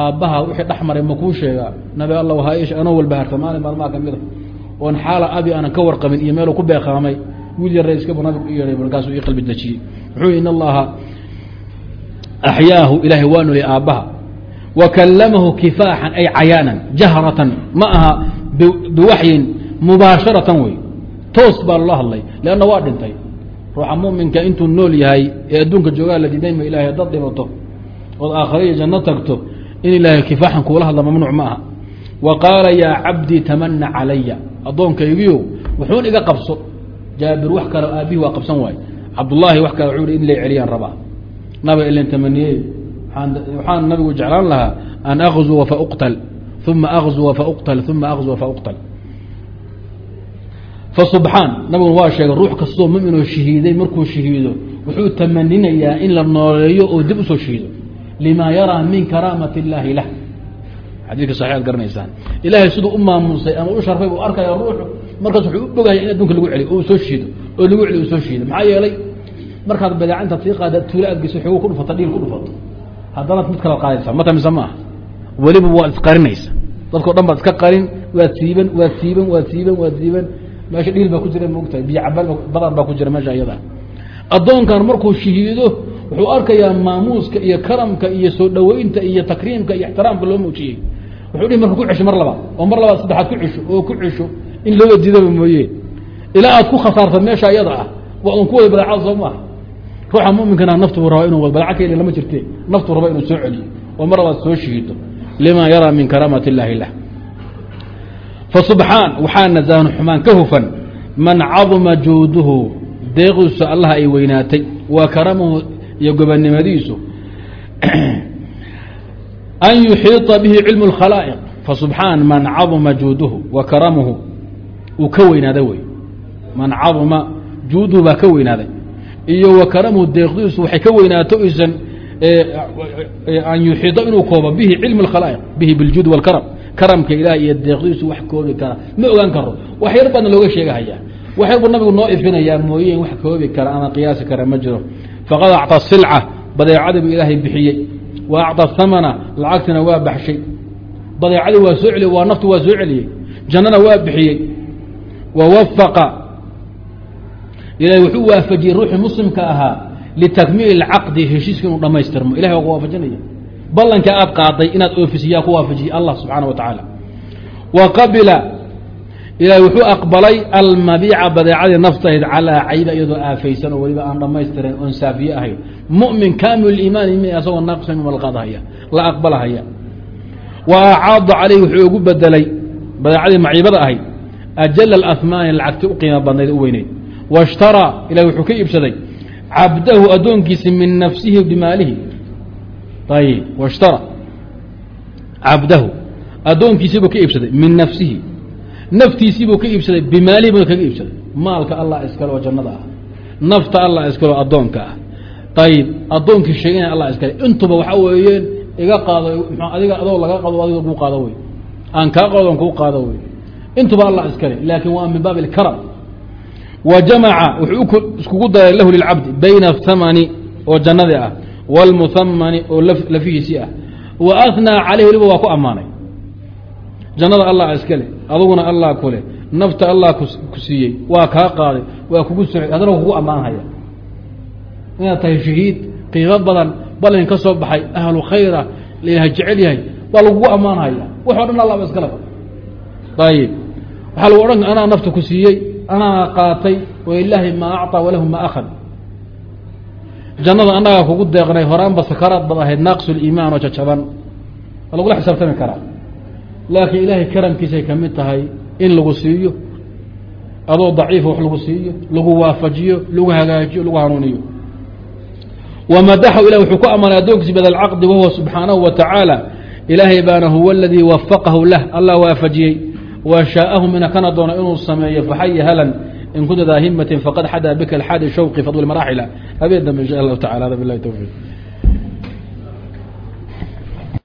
aabbaha wixii dhex maray makuu sheegaa? Nabi alla haaisha anoo walba maalin maalmaha ka mida oon xaala abi aanan ka warqabin iyo meeluu ku beeqaamay wiil yar iskabu nabigu u yeehay markaasuu ii qalbi dejiyey. Wuxuu in allaha axyaahu ilaahay waa nooliyey aabbaha wa kallamahu kifaaxan ay cayaanan jahratan ma aha biwaxyin mubaasharatan wey toos baa loola hadlay leanna waa dhintay ruuxa muminka intuu nool yahay ee adduunka joogaa la diiday ma ilahay haddaad dhibato ood aakhariya janno tagto in ilaahay kifaaxan kuula hadla mamnuuc ma aha wa qaala yaa cabdii tamana calaya addoonkaygiio wuxuun iga qabso jaabir wax kale aabihi waa qabsan waaye cabdullaahi wax kale wuxuu hi in lay celiyaan rabaa naba ilan tamaniyey. Waxaan nabigu jeclaan lahaa an akzuwa fauqtal uma akzuwa fauqtal uma akzuwa fauqtal fasubxaan nabiguna waa sheegay ruux kastoo muminoo shahiiday markuu shahiido wuxuu tamaninayaa in la nooleeyo oo dib u soo shahiido. Limaa yaraa min karaamat illaahi lah. Xadiidka saxi ad garanaysaan. Ilaahay siduu u maamusay ama u sharfay buu arkaya ruuxu markaas wuxuu u bogaya in adduunka lagu celiyo oo soo shiido oo lagu celiyo soo shiido maxaa yeelay markaad badeecantaad sii qaada tuula aad geyso xoogo ku dhufato dhiil ku dhufato haddanaad mid kala qaadaysa mata mise maaha? Weliba waad isqarinaysa dadkao dhan baad iska qarin waad siiban waad siiban waad siiban waad siiban meesha dhiil baa ku jira maogtahay biyo cabaan badan baa ku jira meesha iyada addoonkan markuu shahiido wuxuu arkayaa maamuuska iyo karamka iyo soo dhaweynta iyo takriimka iyo ixtiraamka loo muujiyey. Wuxuu dhihi marka ku cesho mar labaad oo mar labaad saddexaad ku cesho oo ku cesho in loo wadiidaba mooye. Ilaa aad ku khasaarta meesha iyada ah waadun ku wada badaacada soo maaha ruuxa muminkana naftu rabaa inuu badaca ka lama jirte naftu raba inuu soo celiyo oo mar labaad soo shahiido lima yaraa min karaamat illaahi lah fasubxaan waxaa nasahan xumaan ka hufan man caduma juuduhu deeqiisu allah ay weynaatay wa karamuhu iyo gobonnimadiisu [clears throat] an yuxiiطa bihi cilmu اkhalaa'iq fasubxaan man caduma juuduhu wa karamuhu uu ka weynaaday wey. Man caduma juuduhu baa ka weynaaday iyo wa karamuhu deeqdiisu waxay ka weynaato isan an yuxiiطa inuu koobo bihi cilmu اkhalaa'iq bihi biاljuud wاlkaram karamka ilaah iyo deeqdiisu wax koobi kara ma ogaan karo wax yar baadna looga sheegahaya wax yar buu nabigu noo ifinayaa mooyeen wax koobi kara ama qiyaasi kara ma jiro faqad acطa silca badeecadii buu ilaahay bixiyey wa acطa hamana lacagtina waa baxshay badeecadii waa soo celiyey waa naftu waa soo celiyey jannana waa bixiyey wa wafaqa ilahay wuxuu waafajiyey ruuxii muslimka ahaa litakmiili اcaqdi heshiiska inuu dhamaystirmo ilahay waa ku waafajinaya. Ballanka aad qaaday inaad oofisiyaa ku waafajiyey allah subxaana wa tacaala. Wa qabila ilahay wuxuu aqbalay almabiica badeecadii naftahayd calaa cayba iyadoo aafaysan oo weliba aan dhammaystiran oon saafiye ahayn. Mumin kaamil iimaani mi asagoo naaqisa min malqadhaya la aqbalahaya. Wa acaada caleyh wuxuu ugu bedelay badeecadii maciibada ahayd ajala alahmaani lacagti u qiimo badnayd u weyneyd washtaraa ilahay wuxuu ka iibsaday cabdahu addoonkiisi min nafsihi bimaalihi. Ayib washtara. Cabdahu addoonkiisii buu ka iibsaday min nafsihi. Naftiisii buu ka iibsaday bimaalihi buu kaga iibsaday. Maalka allah iskale oo jannada ah. Nafta allah iskale oo addoonka ah. Ayib addoonkii sheegana allah iskale intuba waxa weeyeen iga qaado adiga adoo laga qado adiga kuu qaado wey. Aan kaa qaadon kuu qaado wey. Intuba allah iskale laakin waa min baabi اlkaram wa jamaca wuxuu iskugu daray lahu lilcabdi bayna athamani oo jannadii ah wاlmuhamani oo lafihiisii ah. Wa ahnaa caleyh weliba waa ku ammaanay. Jannada allah iska leh aduguna allah ku leh nafta allah ku siiyey waa kaa qaaday waa kugu socay haddana kugu ammaanhaya. Inaad tahay shahiid qiimo badan balin ka soo baxay ahlu khayra lailahay jecel yahay baa lagugu ammaanhaya. Waxo dhan allaba iskale ayib waxaa lagu odhan anaa nafta ku siiyey anaa qaatay walilaahi maa acطaa walahu ma akhad. Jannada annagaa kugu deeqnay horaanba sakaraad bad ahayd naaqsu liimaan oo jajaban waa lagula xisaabtami karaa. Laakiin ilaahay karamkiisay ka mid tahay in lagu siiyo adoo daciifa wax lagu siiyo lagu waafajiyo lagu hagaajiyo lagu hanuuniyo. Wamadaxu ilah wuxuu ku ammaanay addoonkiisi bada alcaqdi wahuwa subxaanahu wa tacaala ilaahay baana huwa aladii wafaqahu lah allah waafajiyey shaa'ahu mina kana doona inuu sameeyo faxaya halan in kunta daa himatin faqad xadaa bika alxaadi shawqi fadl maraaxila habeen dambe insha allahu tacala hada bilahi towfiiq